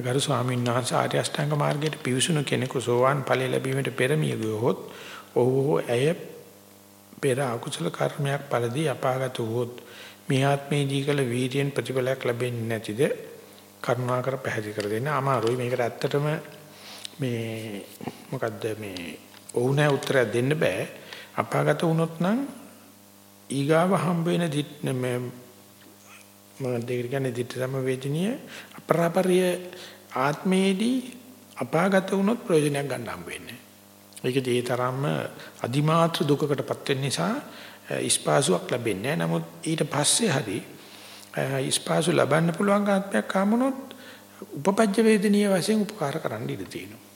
ගරු ස්වාමීන් වහන්සේ ආර්ය අෂ්ටාංග මාර්ගයට පිවිසුණු කෙනෙකු සෝවාන් ඵලය ලැබීමට පෙරමිය ගියොත් ඔහු ඇය පෙර අකුසල කර්මයක් පළදී අපාගත වූත් මේ ආත්මයේදී කල වීර්යෙන් ප්‍රතිඵලයක් ලැබෙන්නේ නැතිද? කරුණාකර පැහැදිලි කර දෙන්න. අමාරුයි. මේකට ඇත්තටම මේ මොකද්ද මේ ඔව් නැහැ උත්තරයක් දෙන්න බෑ. අපාගත වුණොත් නම් ඊගාව හම්බ වෙන මේ මොනවද ඒකට කියන්නේ දිට්ඨ සම වේදනීය අපරාපරිය ආත්මයේදී අපාගත වුණොත් ප්‍රයෝජනයක් ගන්න හම්බ වෙන්නේ. ඒකදී ඒ තරම්ම අදිමාත්‍ර දුකකටපත් වෙන නිසා ඉස්පාසුවක් ලැබෙන්නේ නැහැ. නමුත් ඊට පස්සේ හරි ඉස්පාසු ලබන්න පුළුවන් ආත්මයක් ආමුණොත් උපපජ්ජ වේදනීය වශයෙන් උපකාර කරන්න ඉඩ තියෙනවා.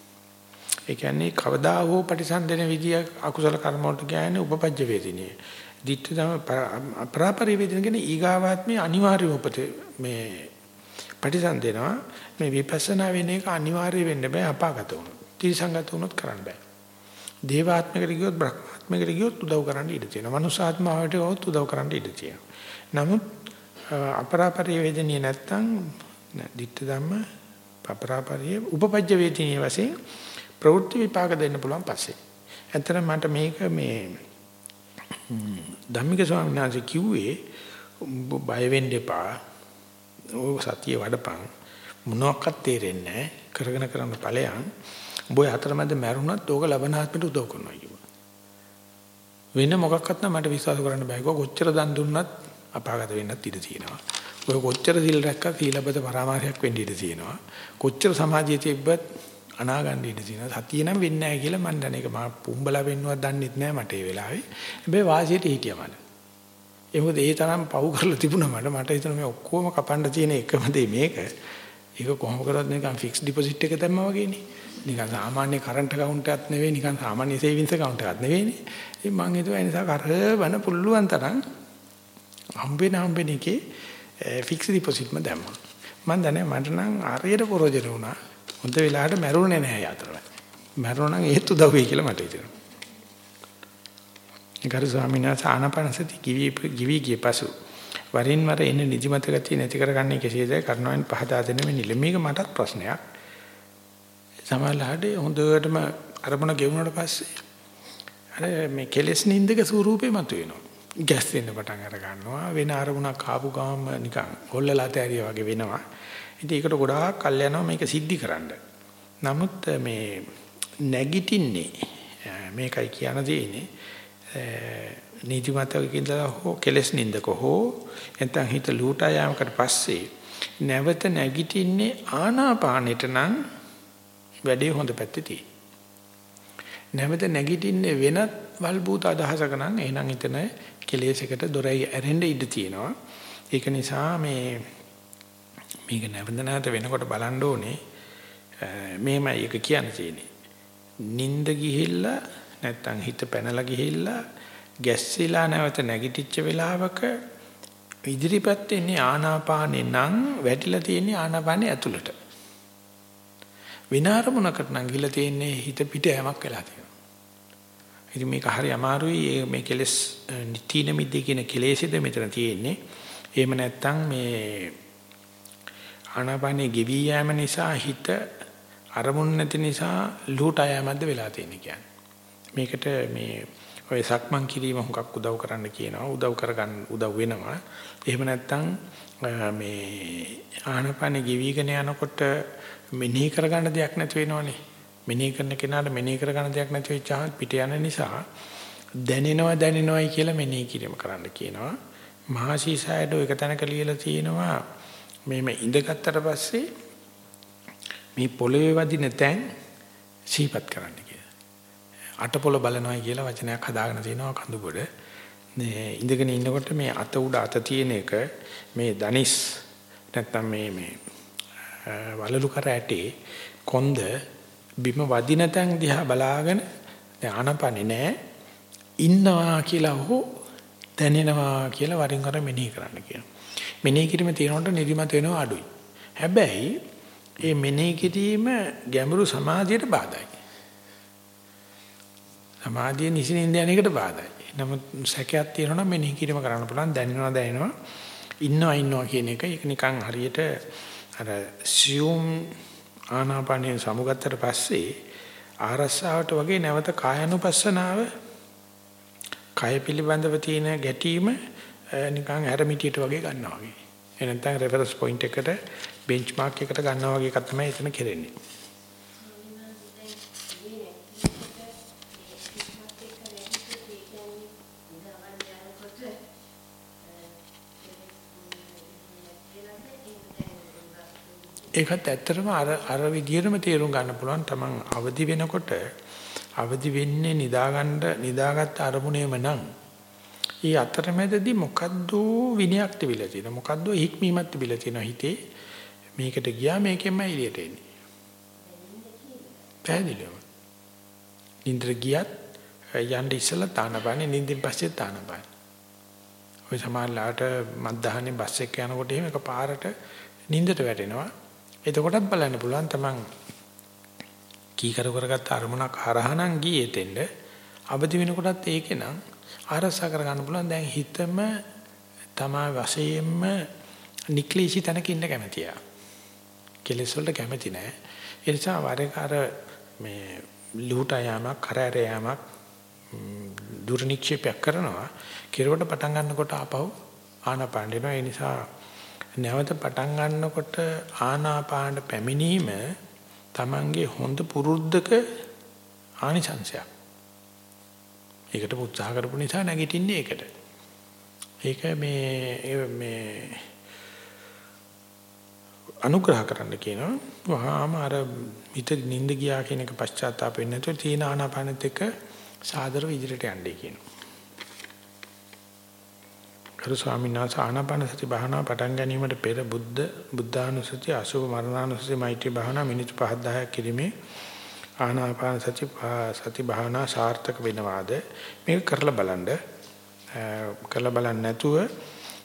ඒ කියන්නේ කවදා හෝ ප්‍රතිසන්දන විදිය අකුසල කර්ම වලට කියන්නේ උපපජ්ජ වේදිනිය. දිට්ඨ තම අපරාපරි වේදින කියන්නේ ඊගාවාත්මේ අනිවාර්ය උපත මේ ප්‍රතිසන්දේනවා මේ විපස්සනා වෙන එක අනිවාර්ය වෙන්න බෑ අපාගත වුණොත්. තිරසංගත වුණොත් කරන්න බෑ. දේවාත්මයකට ගියොත් බ්‍රහ්මාත්මයකට ගියොත් උදව් කරන්න ඉඩ තියෙනවා. මනුෂ්‍යාත්මාවට ගියොත් උදව් කරන්න ඉඩ තියෙනවා. නමුත් අපරාපරි වේදිනිය නැත්තම් දිට්ඨ ධම්ම අපරාපරිය උපපජ්ජ වේදිනිය වශයෙන් ප්‍රවෘත්ති විපාක දෙන්න පුළුවන් පස්සේ. ඇත්තට මට මේක මේ ධම්මික ස්වාමීන් වහන්සේ කිව්වේ බය වෙන්න එපා. ඕ සතිය වඩපන්. මොනවාක්වත් තේරෙන්නේ නැහැ. කරගෙන කරන ඵලයන්. උඹ අතරමැද මැරුණත් ඕක ලබනාත්මට උදව් කරනවා කිව්වා. වෙන මොකක්වත් මට විශ්වාස කරන්න බෑ. කොච්චර දන් දුන්නත් අපාගත වෙන්නත් ඉඩ තියෙනවා. ඔය කොච්චර සිල් රැක්කත් සීලබ්බත පරාමාසයක් වෙන්න ඉඩ තියෙනවා. කොච්චර සමාජයේ තිබ්බත් අනාගන්න ඉඩ තියෙනවා. සතිය නම් වෙන්නේ නැහැ කියලා මම දන්නේ. ඒක මම පුම්බලා වෙන්නවත් දන්නෙත් නැහැ මට ඒ වෙලාවේ. හැබැයි වාසියට හිටියා මම. ඒ මොකද ඒ තරම් පව් කරලා තිබුණා මට. මට හිතෙනවා මේ ඔක්කොම කපන්න තියෙන එකම දේ මේක. ඒක කොහොම කරවත් නිකන් ෆික්ස් ඩිපොසිට් එක දැම්මා වගේනේ. නිකන් සාමාන්‍ය කරන්ට් account එකක් නෙවෙයි නිකන් සාමාන්‍ය සේවිංස් account එකක් නෙවෙයිනේ. ඉතින් මම හිතුවා ඒ නිසා කරවන පුළුවන් තරම් හම්බෙන හම්බෙන එකේ eh, ෆික්ස් ඩිපොසිට්ම දැම්මා. මම දන්නේ මට නම් ආරයට ප්‍රයෝජන වුණා. හොඳ වෙලාවට මැරුණේ නැහැ යතරම. මැරුණා නම් ඒත් උදව් වෙයි කියලා මට හිතෙනවා. ගරු ස්වාමීන් වහන්සේ ආනපනසති කිවි කිවි කිය පසු වරින් වර එන නිදිමත ගතිය නැති කරගන්නේ කෙසේද කරුණාවෙන් පහදා දෙන්න මේ නිල මේක මටත් ප්‍රශ්නයක්. සමහරවිට හොඳටම අරමුණ ගෙවුනට පස්සේ අර මේ කෙලස් නින්දක ස්වරූපේ මතුවෙනවා. ගැස් වෙන්න පටන් අර ගන්නවා වෙන අරමුණක් ආපු ගාම නිකන් කොල්ලලා තෑරිය වගේ වෙනවා. ඉතින් ඒකට ගොඩාක් කල් යනවා මේක සිද්ධි කරන්න. නමුත් මේ නැගිටින්නේ මේකයි කියන දෙන්නේ නීතිමතක ඉඳලා හෝ කෙලස් නින්දක හෝ නැත්නම් හිත ලූටා යාමකට පස්සේ නැවත නැගිටින්නේ ආනාපානෙට නම් වැඩේ හොඳ පැත්තේ තියෙනවා. නැවත නැගිටින්නේ වෙනත් වල්බූත අදහසක නම් එහෙනම් එතන කෙලෙසයකට දොරයි ඇරෙන්න ඉඩ තියෙනවා. ඒක නිසා මේ මේක නැවත නැවත වෙනකොට බලන්න ඕනේ මේමයි එක කියන්න තියෙන්නේ. නිින්ද ගිහිල්ලා නැත්තම් හිත පැනලා ගිහිල්ලා ගැස්සිලා නැවත නැගිටිච්ච වෙලාවක ඉදිරිපත් වෙන්නේ ආනාපානේ නම් වැටිලා තියෙන්නේ ආනාපානේ ඇතුළට. විනාරමුණකට නම් ගිහිල්ලා තියෙන්නේ හිත පිට යමක් වෙලා තියෙනවා. ඉතින් මේක හරි අමාරුයි මේ කෙලස් නිතීන මිද්දේ කියන කෙලෙසෙද මෙතන තියෙන්නේ. එහෙම නැත්තම් මේ ආනාපානේ ගෙවි යෑම නිසා හිත අරමුණ නැති නිසා ලූට යෑමක්ද වෙලා තියෙන්නේ කියන්නේ. මේකට මේ ඔය සක්මන් කිරීම හුඟක් උදව් කරන්න කියනවා. උදව් කරගන්න උදව් වෙනවා. එහෙම නැත්තම් මේ ආනපන ගෙවිගෙන යනකොට මෙනෙහි කරගන්න දෙයක් නැති වෙනවනේ. මෙනෙහි කරන කෙනාට මෙනෙහි කරගන්න දෙයක් නැති වෙච්චාම පිට යන නිසා දැනෙනවා දැනෙනවයි කියලා මෙනෙහි කිරීම කරන්න කියනවා. මහසීසයඩ එක තැනක ලියලා තියෙනවා මේම ඉඳගත්තට පස්සේ මේ පොළවේ වදින තැන් සීපත් කරන්න අටපොළ බලනවා කියලා වචනයක් හදාගෙන තිනවා කඳුබොඩ. මේ ඉඳගෙන ඉන්නකොට මේ අත උඩ අත තියෙන එක මේ දනිස් නැත්තම් මේ මේ වලලු කර ඇටේ කොන්ද බිම වදින තැන් දිහා බලාගෙන ආනපනේ නෑ ඉන්නවා කියලා හෝ දැනෙනවා කියලා වරින් වර මෙනෙහි කරන්න කියනවා. මෙනෙහි කිරීම තියෙනකොට නිදිමත වෙනවා අඩුයි. හැබැයි මේ මෙනෙහි කිරීම ගැඹුරු සමාධියට බාධායි. සමාධිය නිසින්ින්ද යන එකට බාධායි. නමුත් සැකයක් තියෙනවා නම් මෙනෙහි කිරීම කරන්න පුළුවන් දැනෙනවා දැනෙනවා ඉන්නවා ඉන්නවා කියන එක ඒක නිකන් හරියට අර සියුම් ආනාපානිය සමුගත්තට පස්සේ ආරස්සාවට වගේ නැවත කායනුපස්සනාව කය පිළිබඳව තියෙන ගැටීම නිකන් හැරමිටියට වගේ ගන්නවා වගේ. එනන්තන් රෙෆරන්ස් පොයින්ට් එකට බෙන්ච්මාර්ක් එකට ගන්නවා වගේ එකක් තමයි එතන කෙරෙන්නේ. ඒකත් ඇත්තටම අර අර විදිහටම තේරුම් ගන්න පුළුවන් තමන් අවදි වෙනකොට අවදි වෙන්නේ නිදාගන්න නිදාගත් අරමුණේම නම් ඊ අතරමැදදී මොකද්ද විනයක් තිබිලා තියෙනවා. මොකද්ද හික්මීමක් තිබිලා තියෙනවා හිතේ. මේකට ගියා මේකෙන්ම එළියට එන්නේ. පැහැදිලිවම නින්දර ගියත් යන්න ඉස්සලා තානපානේ නින්දින් පස්සේ තානපානේ ඔය සමහරලාට මත්දහනේ බස් එක යනකොට එහෙම එකපාරට නින්දට වැටෙනවා. එතකොටත් බලන්න පුළුවන් තමන් කීකර කරගත්ත අරමුණක් හරහනම් ගියේ තෙන්න අවදි වෙනකොටත් ඒකේ නම් ආරසා කරගන්න පුළුවන් දැන් හිතම තමා වශයෙන්ම නික්ලිෂි තැනක ඉන්න කැමතියි. කෙලෙස් වලට කැමති නෑ. ඒ නිසා වරේකාර මේ ලූට යාමක් කරෑර යාමක් දුර්නික්ෂේපයක් කරනවා. කිරුවට පටන් ගන්නකොට ආපහු ආනපාන දෙනවා. ඒ නිසා නැවත පටන් ගන්නකොට ආනාපාන පැමිණීම Tamange හොඳ පුරුද්දක ආනිසංශයක්. ඒකට උත්සාහ කරපු නිසා නැගිටින්නේ ඒකට. ඒක මේ මේ අනුග්‍රහ කරන්න කියනවා. වහාම අර හිත නිින්ද ගියා කියන එක පශ්චාත්තාප වෙන්නේ නැතුව තීන ආනාපානෙත් එක්ක සාදරව ඉදිරියට යන්නයි කියනවා. කරු ස්වාමීන් වහන්සේ ආනාපාන සති භාවනාව පටන් ගැනීමට පෙර බුද්ධ බුද්ධානුස්සති අසුභ මරණානුස්සති මෛත්‍රී භාවනාව මිනිත්තු 5 10ක් කිරීමේ ආනාපාන සති සති භාවනා සාර්ථක වෙනවාද? මේක කරලා බලන්න. කරලා බලන්න නැතුව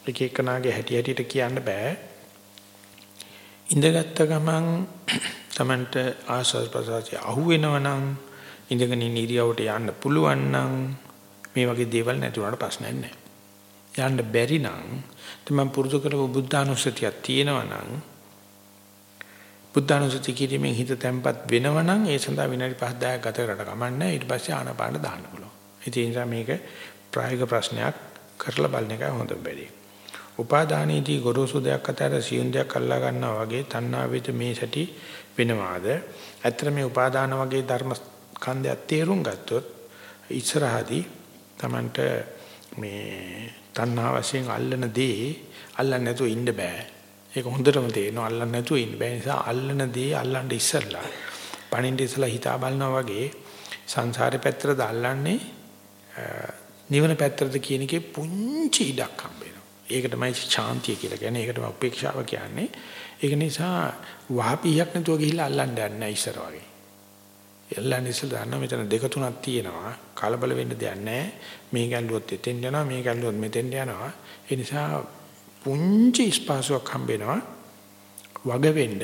එක එකනාගේ හැටි හැටියට කියන්න බෑ. ඉඳගත්ත ගමන් Tamanට ආස්වාද ප්‍රසආසය අහු වෙනවනම් ඉඳගෙන ඉන්න ඉරියවට යන්න පුළුවන් නම් මේ වගේ දේවල් නැති වුණාට ප්‍රශ්නයක් නැහැ. යන්න බැරි නම් තමන් පුරුදු කරපු බුද්ධානුස්සතියක් තියෙනවා නම් බුද්ධානුස්සති කිරීමෙන් හිත තැම්පත් වෙනවා නම් ඒ සඳහා විනාඩි 5 10ක් ගත කරලා කමන්නේ ඊට පස්සේ ආනාපාන දාන්න පුළුවන්. ඒ නිසා මේක ප්‍රායෝගික ප්‍රශ්නයක් කරලා බලන එකයි හොඳ බැරි. උපාදානයේදී ගොරෝසු දෙයක් අතර සියුම් දෙයක් අල්ලා ගන්නවා වගේ තණ්හාවෙත මේ සැටි වෙනවාද? ඇත්තට මේ උපාදාන වගේ ධර්ම කන්දයක් තේරුම් ගත්තොත් ඉස්සරහදී Tamanට මේ තණ්හා වශයෙන් අල්ලන දේ අල්ලන්න නැතුව ඉන්න බෑ. ඒක හොඳටම තේරෙනවා අල්ලන්න නැතුව ඉන්න බෑ. නිසා අල්ලන දේ අල්ලන්න ඉස්සරලා පණින්න ඉස්සලා හිතා බලනවා වගේ සංසාරේ පැත්තට අල්ලන්නේ නිවන පැත්තට කියන එකේ පුංචි ඉඩක් හම්බ ඒක තමයි ශාන්තිය කියලා කියන්නේ. ඒකට උපේක්ෂාව කියන්නේ. ඒක නිසා වහපියක් නැතුව ගිහිල්ලා අල්ලන්න යන්නේ ඉස්සර වගේ. එල්ලන්නේ ඉස්සර දාන්න මෙතන දෙක තුනක් තියෙනවා. කලබල වෙන්න දෙයක් නැහැ. මේ ගැල්ලුවොත් එතෙන් යනවා. මේ ගැල්ලුවොත් මෙතෙන් යනවා. ඒ නිසා පුංචි ස්පාසුවක් හම්බ වෙනවා. වග වෙන්න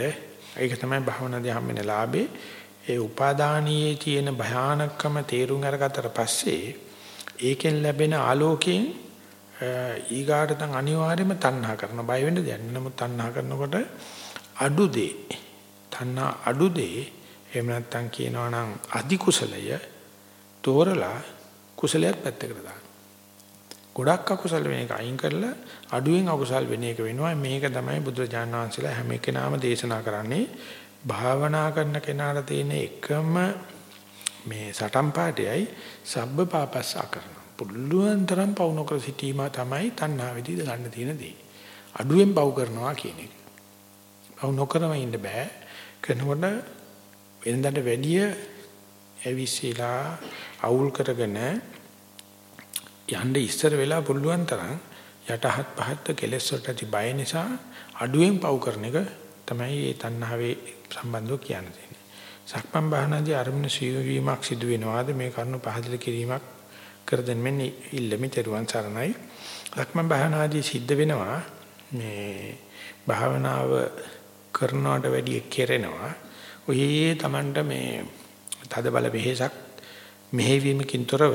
ඒක තමයි භවනාදී හම්බෙන ලාභේ. ඒ උපාදානීයේ තියෙන භයානකම තේරුම් අරගත්තට පස්සේ ඒකෙන් ලැබෙන ආලෝකයෙන් ඊගාට තන් අනිවාර්යයෙන්ම තණ්හා කරන බය වෙන්න දෙයක් නෑ. නමුත් තණ්හා කරනකොට අඩු දේ තණ්හා අඩු දේ එහෙම නැත්නම් කියනවා නම් අධි කුසලය තෝරලා කුසලයක් පැත්තකට දාන්න. ගොඩක් අකුසල වෙන එක අයින් කරලා අඩුවෙන් අකුසල් වෙන එක වෙනවා. මේක තමයි බුදුරජාණන් වහන්සේලා හැම කෙනාම දේශනා කරන්නේ. භාවනා කරන කෙනාට තියෙන එකම මේ සටන් පාඩයයි සබ්බ පාපස්ස කරන. පුළුවන් තරම් පවු නොකර සිටීම තමයි තණ්හාවේදී ගන්න තියෙන දේ. අඩුවෙන් පවු කරනවා කියන එක. පවු නොකරම ඉන්න බෑ. කරනකොට වෙනදාට වැඩිය ඇවිස්සීලා අවුල් කරගෙන යන්න ඉස්සර වෙලා පුළුවන් තරම් යටහත් පහත් කෙලෙස් වලට ඇති බය නිසා අඩුවෙන් පවු කරන එක තමයි මේ තණ්හාවේ සම්බන්ධව කියන්නේ. සක්මන් භාවනාදී අරමුණ සියවීමක් සිදු වෙනවාද මේ කරුණු පහදලා කිරීමක් කර දෙන්න මෙන්න ඉල්ලමි තෙරුවන් සරණයි. ලක්මන් භාවනාදී සිද්ධ වෙනවා මේ භාවනාව කරනවට වැඩිය කෙරෙනවා. ඔයie Tamanට මේ තද බල වෙහෙසක් මෙහෙවීමකින් තොරව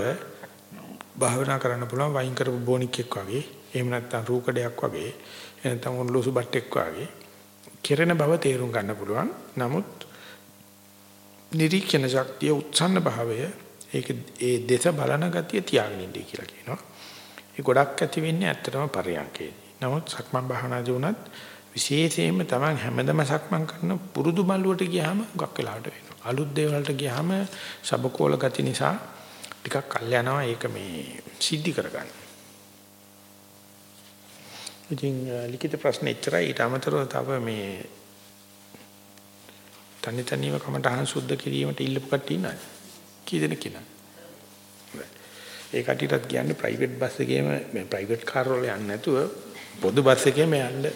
භාවනා කරන්න පුළුවන් වයින් කරපු බොනික්ෙක් වගේ එහෙම නැත්නම් රූකඩයක් වගේ එහෙම නැත්නම් උන්ලුසු බට්ටෙක් වගේ කෙරෙන බව තේරුම් ගන්න පුළුවන්. නමුත් නිරීක්ෂණ ශක්තිය උත්සන්න භාවය ඒක ඒ දෙස බලන ගතිය තියාගෙන ඉන්නයි කියලා කියනවා. ඒ ගොඩක් ඇති වෙන්නේ ඇත්තටම පරියන්කේදී. නමුත් සක්මන් භාවනාදී උනත් විශේෂයෙන්ම Taman හැමදම සක්මන් කරන පුරුදු මල්ලුවට ගියාම ගොක් වෙලාවට වෙනවා. අලුත් දේවල්ට ගියාම සබකෝල ගති නිසා ටිකක් කල් යනවා ඒක මේ සිද්ධි කරගන්න. ඉතින් ලිඛිත ප්‍රශ්න එච්චරයි ඊට අමතරව තව මේ තනි තනිව කමටහන් සුද්ධ කිරීමට ඉල්ලපු කට්ටිය ඉන්නයි. කී දෙනෙක් ඉන්නවද? ඒ කටියටත් කියන්නේ ප්‍රයිවට් බස් එකේම මේ ප්‍රයිවට් කාර් වල යන්නේ නැතුව පොදු බස් එකේම යන්න